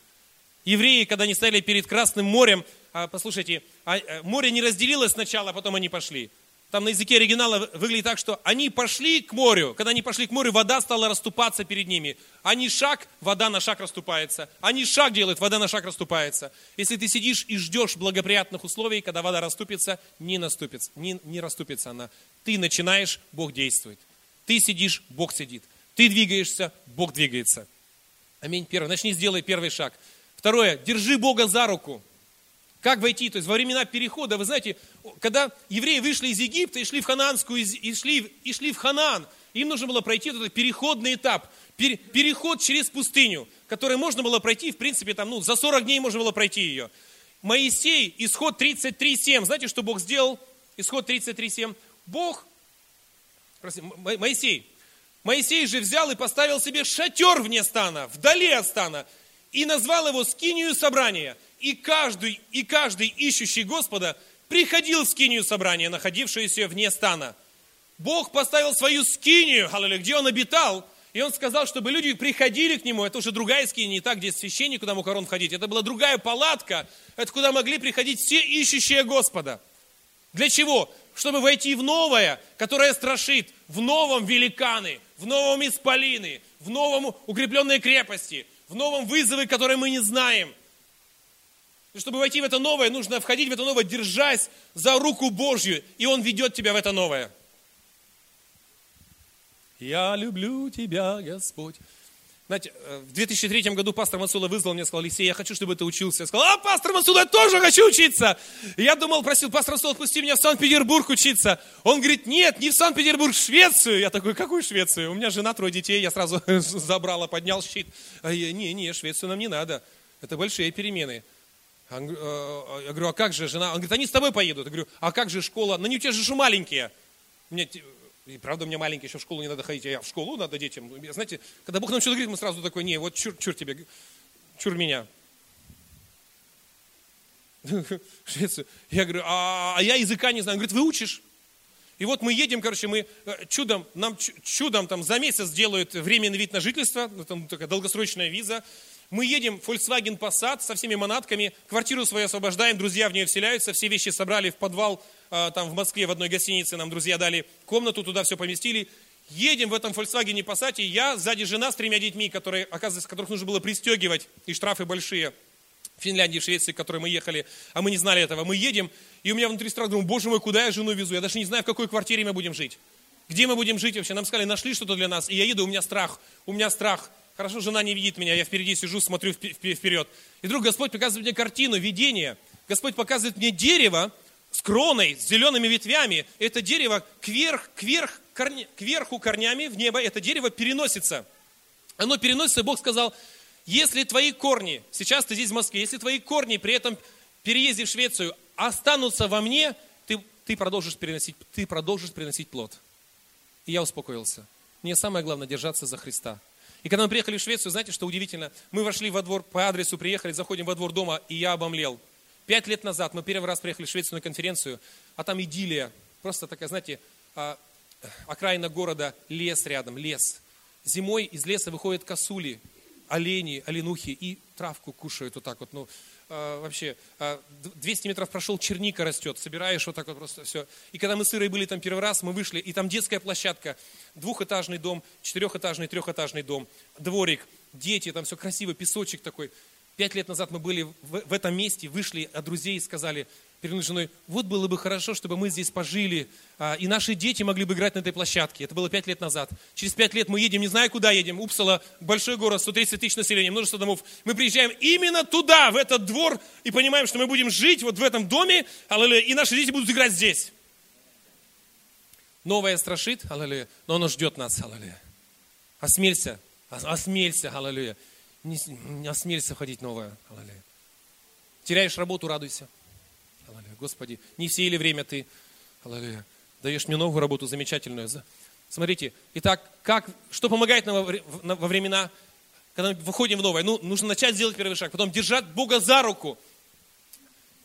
Speaker 1: Евреи, когда они стояли перед Красным морем, а, послушайте, а, а, море не разделилось сначала, а потом они пошли. Там на языке оригинала выглядит так, что они пошли к морю. Когда они пошли к морю, вода стала расступаться перед ними. Они шаг, вода на шаг расступается. Они шаг делают, вода на шаг расступается. Если ты сидишь и ждешь благоприятных условий, когда вода расступится, не наступится, не, не расступится она. Ты начинаешь, Бог действует. Ты сидишь, Бог сидит. Ты двигаешься, Бог двигается. Аминь. Первое. Начни, сделай первый шаг. Второе. Держи Бога за руку. Как войти? То есть во времена перехода, вы знаете, когда евреи вышли из Египта и шли в Хананскую, и шли, и шли в Ханан, им нужно было пройти этот переходный этап, переход через пустыню, который можно было пройти, в принципе, там, ну, за 40 дней можно было пройти ее. Моисей, исход 33.7, знаете, что Бог сделал? Исход 33.7. Бог, прости, Моисей, Моисей же взял и поставил себе шатер вне стана, вдали от стана, и назвал его скинию собрания – и каждый, и каждый ищущий Господа приходил в скинию собрания, находившуюся вне стана. Бог поставил свою скинию, где он обитал, и он сказал, чтобы люди приходили к нему. Это уже другая скиния, не так, где священник, куда мог Арон входить. Это была другая палатка, это куда могли приходить все ищущие Господа. Для чего? Чтобы войти в новое, которое страшит, в новом великаны, в новом исполины, в новом укрепленной крепости, в новом вызове, который мы не знаем – и чтобы войти в это новое, нужно входить в это новое, держась за руку Божью, и Он ведет тебя в это новое. Я люблю тебя, Господь. Знаете, э, в 2003 году пастор Мацула вызвал меня, сказал, Алексей, я хочу, чтобы ты учился. Я сказал, а, пастор Мацула, я тоже хочу учиться. И я думал, просил, пастор Мацула, отпусти меня в Санкт-Петербург учиться. Он говорит, нет, не в Санкт-Петербург, в Швецию. Я такой, какую Швецию? У меня жена, трое детей, я сразу [laughs] забрала, поднял щит. А я, не, не, Швецию нам не надо. Это большие перемены. Э, э, я говорю, а как же жена? Он говорит, они с тобой поедут. Я говорю, а как же школа? Ну, не у тебя же маленькие. Мне, и правда, мне маленькие, еще в школу не надо ходить, а я в школу надо детям. Знаете, когда Бог нам что-то говорит, мы сразу такой, не, вот чур, чур тебе, чур меня. [laughs] Я говорю, а, а я языка не знаю. Он говорит, вы учишь? И вот мы едем, короче, мы э, чудом, нам чудом там за месяц делают временный вид на жительство, ну, там такая долгосрочная виза. Мы едем в Volkswagen Passat со всеми манатками, квартиру свою освобождаем, друзья в нее вселяются, все вещи собрали в подвал, там в Москве в одной гостинице нам друзья дали комнату, туда все поместили. Едем в этом Volkswagen Passat, я, сзади жена с тремя детьми, которые, оказывается, которых нужно было пристегивать, и штрафы большие. В Финляндии, в Швеции, в которые мы ехали, а мы не знали этого. Мы едем, и у меня внутри страх, думаю, боже мой, куда я жену везу? Я даже не знаю, в какой квартире мы будем жить. Где мы будем жить вообще? Нам сказали, нашли что-то для нас. И я еду, у меня страх, у меня страх. Хорошо, жена не видит меня, я впереди сижу, смотрю вперед. И вдруг Господь показывает мне картину, видение. Господь показывает мне дерево с кроной, с зелеными ветвями. Это дерево кверх, кверх, корня, кверху корнями в небо, это дерево переносится. Оно переносится, Бог сказал, если твои корни, сейчас ты здесь в Москве, если твои корни при этом переезде в Швецию останутся во мне, ты, ты, продолжишь, переносить, ты продолжишь приносить плод. И я успокоился. Мне самое главное держаться за Христа. И когда мы приехали в Швецию, знаете, что удивительно? Мы вошли во двор, по адресу приехали, заходим во двор дома, и я обомлел. Пять лет назад мы первый раз приехали в Швецию на конференцию, а там идиллия. Просто такая, знаете, а, окраина города, лес рядом, лес. Зимой из леса выходят косули, олени, оленухи и травку кушают вот так вот. Ну, а, вообще, 200 а, метров прошел, черника растет, собираешь вот так вот просто все. И когда мы с Ирой были там первый раз, мы вышли, и там детская площадка, двухэтажный дом, четырехэтажный, трехэтажный дом, дворик, дети, там все красиво, песочек такой. Пять лет назад мы были в, в этом месте, вышли от друзей и сказали, перед женой, вот было бы хорошо, чтобы мы здесь пожили, а, и наши дети могли бы играть на этой площадке. Это было пять лет назад. Через пять лет мы едем, не знаю куда едем, Упсала, большой город, 130 тысяч населения, множество домов. Мы приезжаем именно туда, в этот двор, и понимаем, что мы будем жить вот в этом доме, аллилуйя, и наши дети будут играть здесь. Новое страшит, аллилуйя, но оно ждет нас, аллилуйя. Осмелься, осмелься, аллилуйя. Не, не осмелься входить в новое, аллилуйя. Теряешь работу, радуйся. Аллилуйя. Господи, не все или время Ты, аллилуйя, даешь мне новую работу замечательную. Смотрите, итак, как, что помогает нам во времена, когда мы выходим в новое? Ну, нужно начать делать первый шаг, потом держать Бога за руку.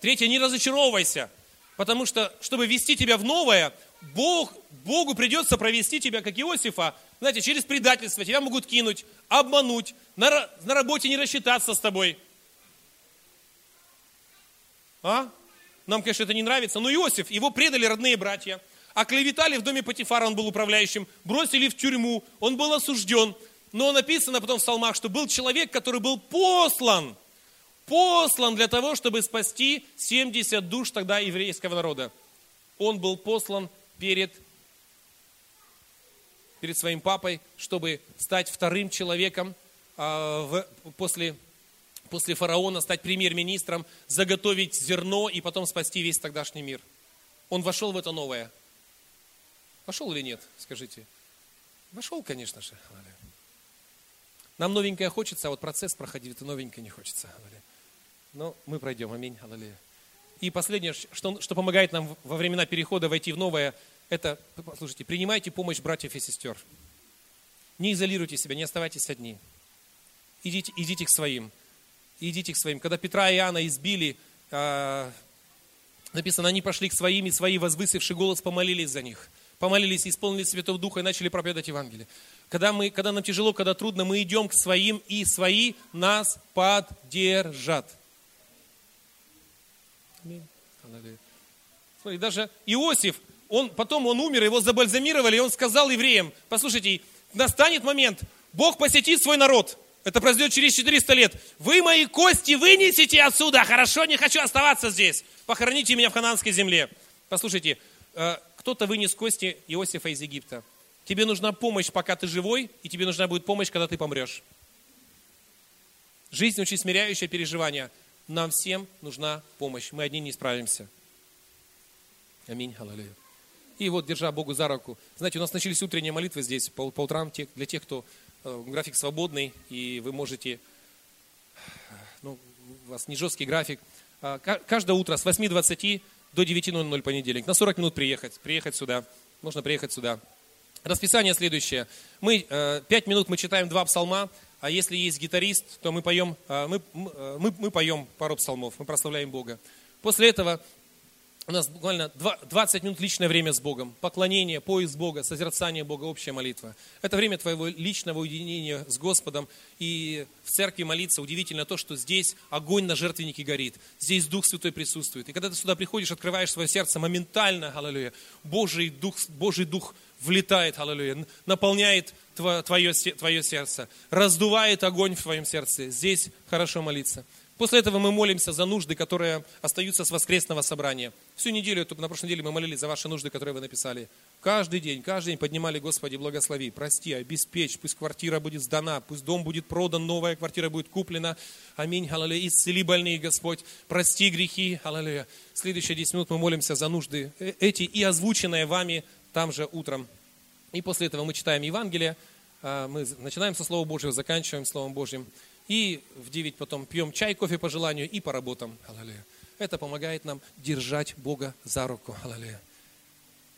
Speaker 1: Третье, не разочаровывайся, потому что, чтобы вести тебя в новое, Бог, Богу придется провести тебя, как Иосифа, знаете, через предательство. Тебя могут кинуть, обмануть, на, на работе не рассчитаться с тобой. А? Нам, конечно, это не нравится, но Иосиф, его предали родные братья. оклеветали в доме Патифара, он был управляющим, бросили в тюрьму, он был осужден. Но написано потом в псалмах, что был человек, который был послан, послан для того, чтобы спасти 70 душ тогда еврейского народа. Он был послан перед, перед своим папой, чтобы стать вторым человеком а, в, после, после фараона, стать премьер-министром, заготовить зерно и потом спасти весь тогдашний мир. Он вошел в это новое. Вошел или нет, скажите? Вошел, конечно же. Нам новенькое хочется, а вот процесс проходить, это новенькое не хочется. Но мы пройдем. Аминь. Аллилуйя. И последнее, что, что помогает нам во времена перехода войти в новое, это, послушайте, принимайте помощь братьев и сестер. Не изолируйте себя, не оставайтесь одни. Идите, идите к своим. Идите к своим. Когда Петра и Иоанна избили, э, написано, они пошли к своим, и свои, возвысивший голос, помолились за них. Помолились, исполнили Святого Духа и начали проповедовать Евангелие. Когда, мы, когда нам тяжело, когда трудно, мы идем к своим, и свои нас поддержат. Смотри, даже Иосиф, он, потом он умер, его забальзамировали, и он сказал евреям, послушайте, настанет момент, Бог посетит свой народ. Это произойдет через 400 лет. Вы мои кости вынесите отсюда. Хорошо, не хочу оставаться здесь. Похороните меня в хананской земле. Послушайте, э, кто-то вынес кости Иосифа из Египта. Тебе нужна помощь, пока ты живой, и тебе нужна будет помощь, когда ты помрешь. Жизнь очень смиряющее переживание. Нам всем нужна помощь. Мы одни не справимся. Аминь. Аллилуйя. И вот, держа Богу за руку. Знаете, у нас начались утренние молитвы здесь по, по утрам для тех, кто э, график свободный, и вы можете, ну, у вас не жесткий график. А, каждое утро с 8.20 до 9.00 понедельник. На 40 минут приехать, приехать сюда. Можно приехать сюда. Расписание следующее. Мы, э, пять минут мы читаем два псалма, а если есть гитарист, то мы поем, э, мы, э, мы, мы поем пару псалмов, мы прославляем Бога. После этого у нас буквально 20 минут личное время с Богом. Поклонение, поиск Бога, созерцание Бога, общая молитва. Это время твоего личного уединения с Господом. И в церкви молиться удивительно то, что здесь огонь на жертвеннике горит. Здесь Дух Святой присутствует. И когда ты сюда приходишь, открываешь свое сердце, моментально, аллилуйя, Божий Дух, Божий Дух влетает, аллилуйя, наполняет твое, твое сердце, раздувает огонь в твоем сердце. Здесь хорошо молиться. После этого мы молимся за нужды, которые остаются с воскресного собрания. Всю неделю, на прошлой неделе мы молились за ваши нужды, которые вы написали. Каждый день, каждый день поднимали, Господи, благослови, прости, обеспечь, пусть квартира будет сдана, пусть дом будет продан, новая квартира будет куплена. Аминь, аллилуйя. Исцели больные, Господь, прости грехи, аллилуйя. Следующие 10 минут мы молимся за нужды э, эти и озвученные вами там же утром. И после этого мы читаем Евангелие, а, мы начинаем со Слова Божьего, заканчиваем Словом Божьим. И в 9 потом пьем чай, кофе по желанию и по работам. Аллилуйя. Это помогает нам держать Бога за руку. Аллилуйя.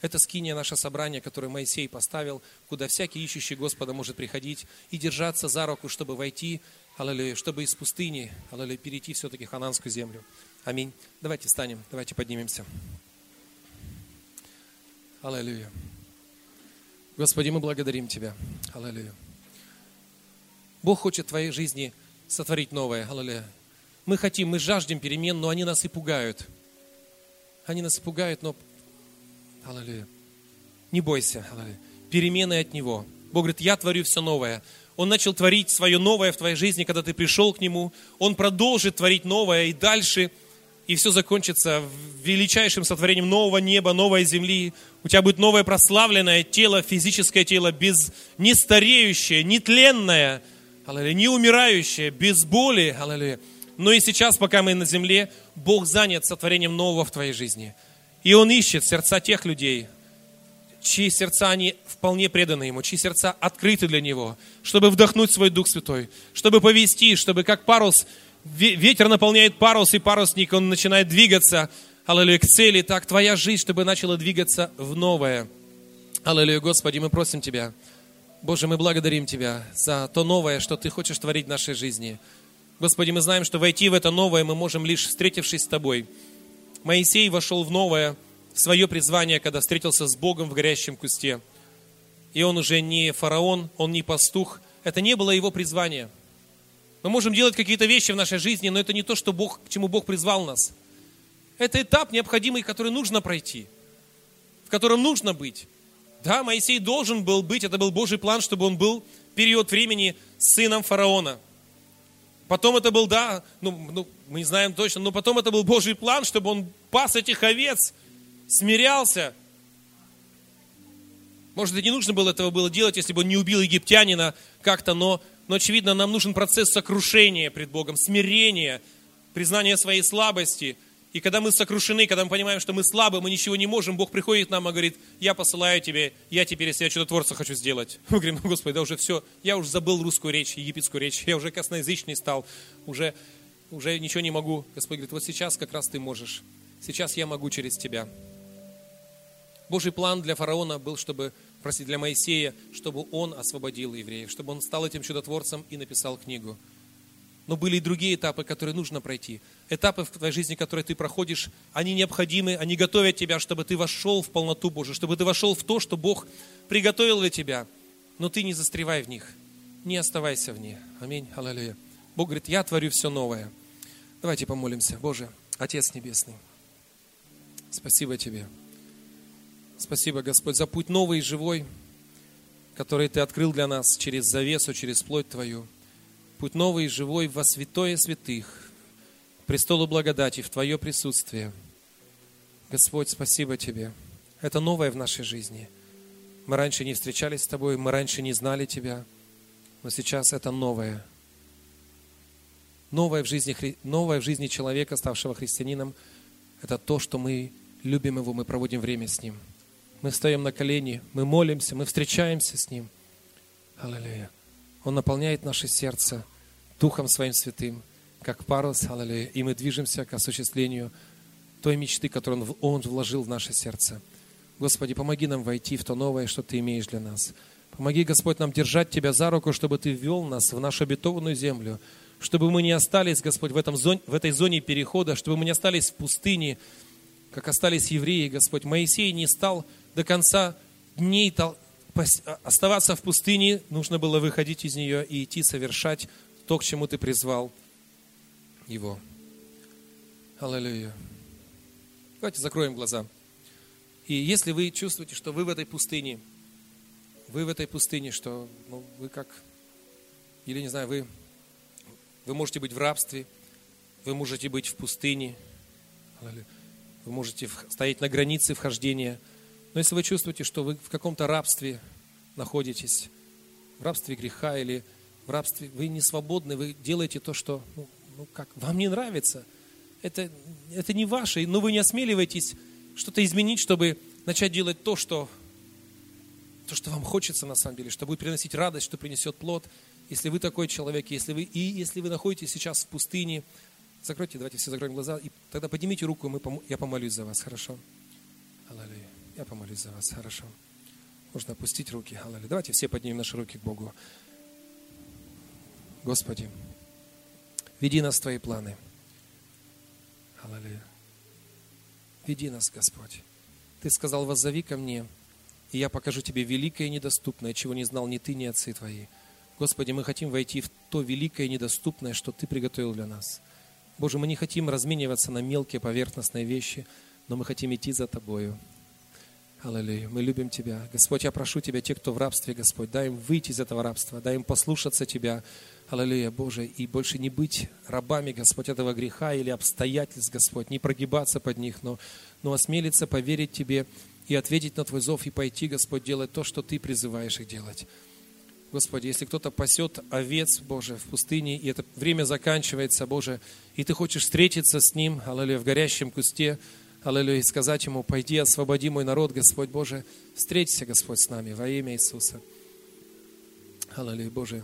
Speaker 1: Это скиния наше собрание, которое Моисей поставил, куда всякий ищущий Господа может приходить и держаться за руку, чтобы войти, аллилуйя, чтобы из пустыни, аллилуйя, перейти все-таки в хананскую землю. Аминь. Давайте встанем, давайте поднимемся. Аллилуйя. Господи, мы благодарим Тебя. Аллилуйя. Бог хочет в твоей жизни сотворить новое. Аллилуйя. Мы хотим, мы жаждем перемен, но они нас и пугают. Они нас и пугают, но... Аллилуйя. Не бойся. Аллилуйя. Перемены от Него. Бог говорит, я творю все новое. Он начал творить свое новое в твоей жизни, когда ты пришел к Нему. Он продолжит творить новое и дальше. И все закончится величайшим сотворением нового неба, новой земли. У тебя будет новое прославленное тело, физическое тело, без, не стареющее, нетленное, аллилуйя, не умирающее, без боли, аллилуйя. Но и сейчас, пока мы на земле, Бог занят сотворением нового в твоей жизни. И Он ищет сердца тех людей, чьи сердца они вполне преданы Ему, чьи сердца открыты для Него, чтобы вдохнуть свой Дух Святой, чтобы повести, чтобы как парус, ветер наполняет парус, и парусник, он начинает двигаться, аллилуйя, к цели, так твоя жизнь, чтобы начала двигаться в новое. Аллилуйя, Господи, мы просим Тебя, Боже, мы благодарим Тебя за то новое, что Ты хочешь творить в нашей жизни. Господи, мы знаем, что войти в это новое мы можем лишь встретившись с Тобой. Моисей вошел в новое, в свое призвание, когда встретился с Богом в горящем кусте. И он уже не фараон, он не пастух. Это не было его призвание. Мы можем делать какие-то вещи в нашей жизни, но это не то, что Бог, к чему Бог призвал нас. Это этап необходимый, который нужно пройти. в котором нужно быть. Да, Моисей должен был быть, это был Божий план, чтобы он был период времени сыном фараона. Потом это был, да, ну, ну, мы не знаем точно, но потом это был Божий план, чтобы он пас этих овец, смирялся. Может, и не нужно было этого было делать, если бы он не убил египтянина как-то, но, но очевидно, нам нужен процесс сокрушения пред Богом, смирения, признания своей слабости – и когда мы сокрушены, когда мы понимаем, что мы слабы, мы ничего не можем, Бог приходит к нам и говорит, я посылаю тебе, я теперь из себя чудотворца хочу сделать. [laughs] Мы говорим, ну, Господи, да уже все, я уже забыл русскую речь, египетскую речь, я уже косноязычный стал, уже, уже ничего не могу. Господь говорит, вот сейчас как раз ты можешь, сейчас я могу через тебя. Божий план для фараона был, чтобы, простите, для Моисея, чтобы он освободил евреев, чтобы он стал этим чудотворцем и написал книгу. Но были и другие этапы, которые нужно пройти. Этапы в твоей жизни, которые ты проходишь, они необходимы, они готовят тебя, чтобы ты вошел в полноту Божию, чтобы ты вошел в то, что Бог приготовил для тебя. Но ты не застревай в них, не оставайся в них. Аминь. Аллилуйя. Бог говорит, я творю все новое. Давайте помолимся. Боже, Отец Небесный, спасибо Тебе. Спасибо, Господь, за путь новый и живой, который Ты открыл для нас через завесу, через плоть Твою путь новый и живой во святое святых, престолу благодати, в Твое присутствие. Господь, спасибо Тебе. Это новое в нашей жизни. Мы раньше не встречались с Тобой, мы раньше не знали Тебя, но сейчас это новое. Новое в жизни, новое в жизни человека, ставшего христианином, это то, что мы любим Его, мы проводим время с Ним. Мы встаем на колени, мы молимся, мы встречаемся с Ним. Аллилуйя. Он наполняет наше сердце Духом Своим Святым, как парус, аллилуйя, и мы движемся к осуществлению той мечты, которую Он вложил в наше сердце. Господи, помоги нам войти в то новое, что Ты имеешь для нас. Помоги, Господь, нам держать Тебя за руку, чтобы Ты ввел нас в нашу обетованную землю, чтобы мы не остались, Господь, в, этом зоне, в этой зоне перехода, чтобы мы не остались в пустыне, как остались евреи, Господь. Моисей не стал до конца дней оставаться в пустыне, нужно было выходить из нее и идти совершать то, к чему ты призвал его. Аллилуйя. Давайте закроем глаза. И если вы чувствуете, что вы в этой пустыне, вы в этой пустыне, что ну, вы как, или не знаю, вы, вы можете быть в рабстве, вы можете быть в пустыне, вы можете стоять на границе вхождения – но если вы чувствуете, что вы в каком-то рабстве находитесь, в рабстве греха или в рабстве, вы не свободны, вы делаете то, что ну, ну как, вам не нравится, это, это не ваше, но вы не осмеливаетесь что-то изменить, чтобы начать делать то, что, то, что вам хочется на самом деле, что будет приносить радость, что принесет плод. Если вы такой человек, если вы, и если вы находитесь сейчас в пустыне, закройте, давайте все закроем глаза, и тогда поднимите руку, и мы, я помолюсь за вас, хорошо? Аллилуйя. Я помолюсь за вас, хорошо. Можно опустить руки. Аллилуйя. Давайте все поднимем наши руки к Богу. Господи, веди нас в Твои планы. Аллилуйя. Веди нас, Господь. Ты сказал, воззови ко мне, и я покажу тебе великое и недоступное, чего не знал ни ты, ни отцы твои. Господи, мы хотим войти в то великое и недоступное, что Ты приготовил для нас. Боже, мы не хотим размениваться на мелкие поверхностные вещи, но мы хотим идти за Тобою. Аллилуйя. Мы любим Тебя. Господь, я прошу Тебя, те, кто в рабстве, Господь, дай им выйти из этого рабства, дай им послушаться Тебя. Аллилуйя, Боже, и больше не быть рабами, Господь, этого греха или обстоятельств, Господь, не прогибаться под них, но, но осмелиться поверить Тебе и ответить на Твой зов и пойти, Господь, делать то, что Ты призываешь их делать. Господи, если кто-то пасет овец, Боже, в пустыне, и это время заканчивается, Боже, и Ты хочешь встретиться с ним, аллилуйя, в горящем кусте, Аллилуйя, и сказать ему, пойди, освободи мой народ, Господь Боже, встреться, Господь, с нами во имя Иисуса. Аллилуйя, Боже,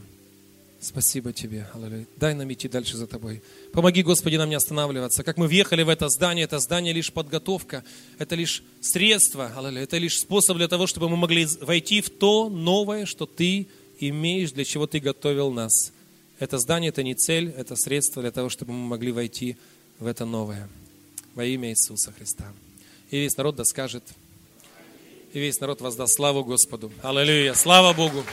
Speaker 1: спасибо Тебе, Аллилуйя. Дай нам идти дальше за Тобой. Помоги, Господи, нам не останавливаться. Как мы въехали в это здание, это здание лишь подготовка, это лишь средство, Аллилуйя, это лишь способ для того, чтобы мы могли войти в то новое, что Ты имеешь, для чего Ты готовил нас. Это здание, это не цель, это средство для того, чтобы мы могли войти в это новое во имя Иисуса Христа. И весь народ да скажет, и весь народ воздаст славу Господу. Аллилуйя, слава Богу.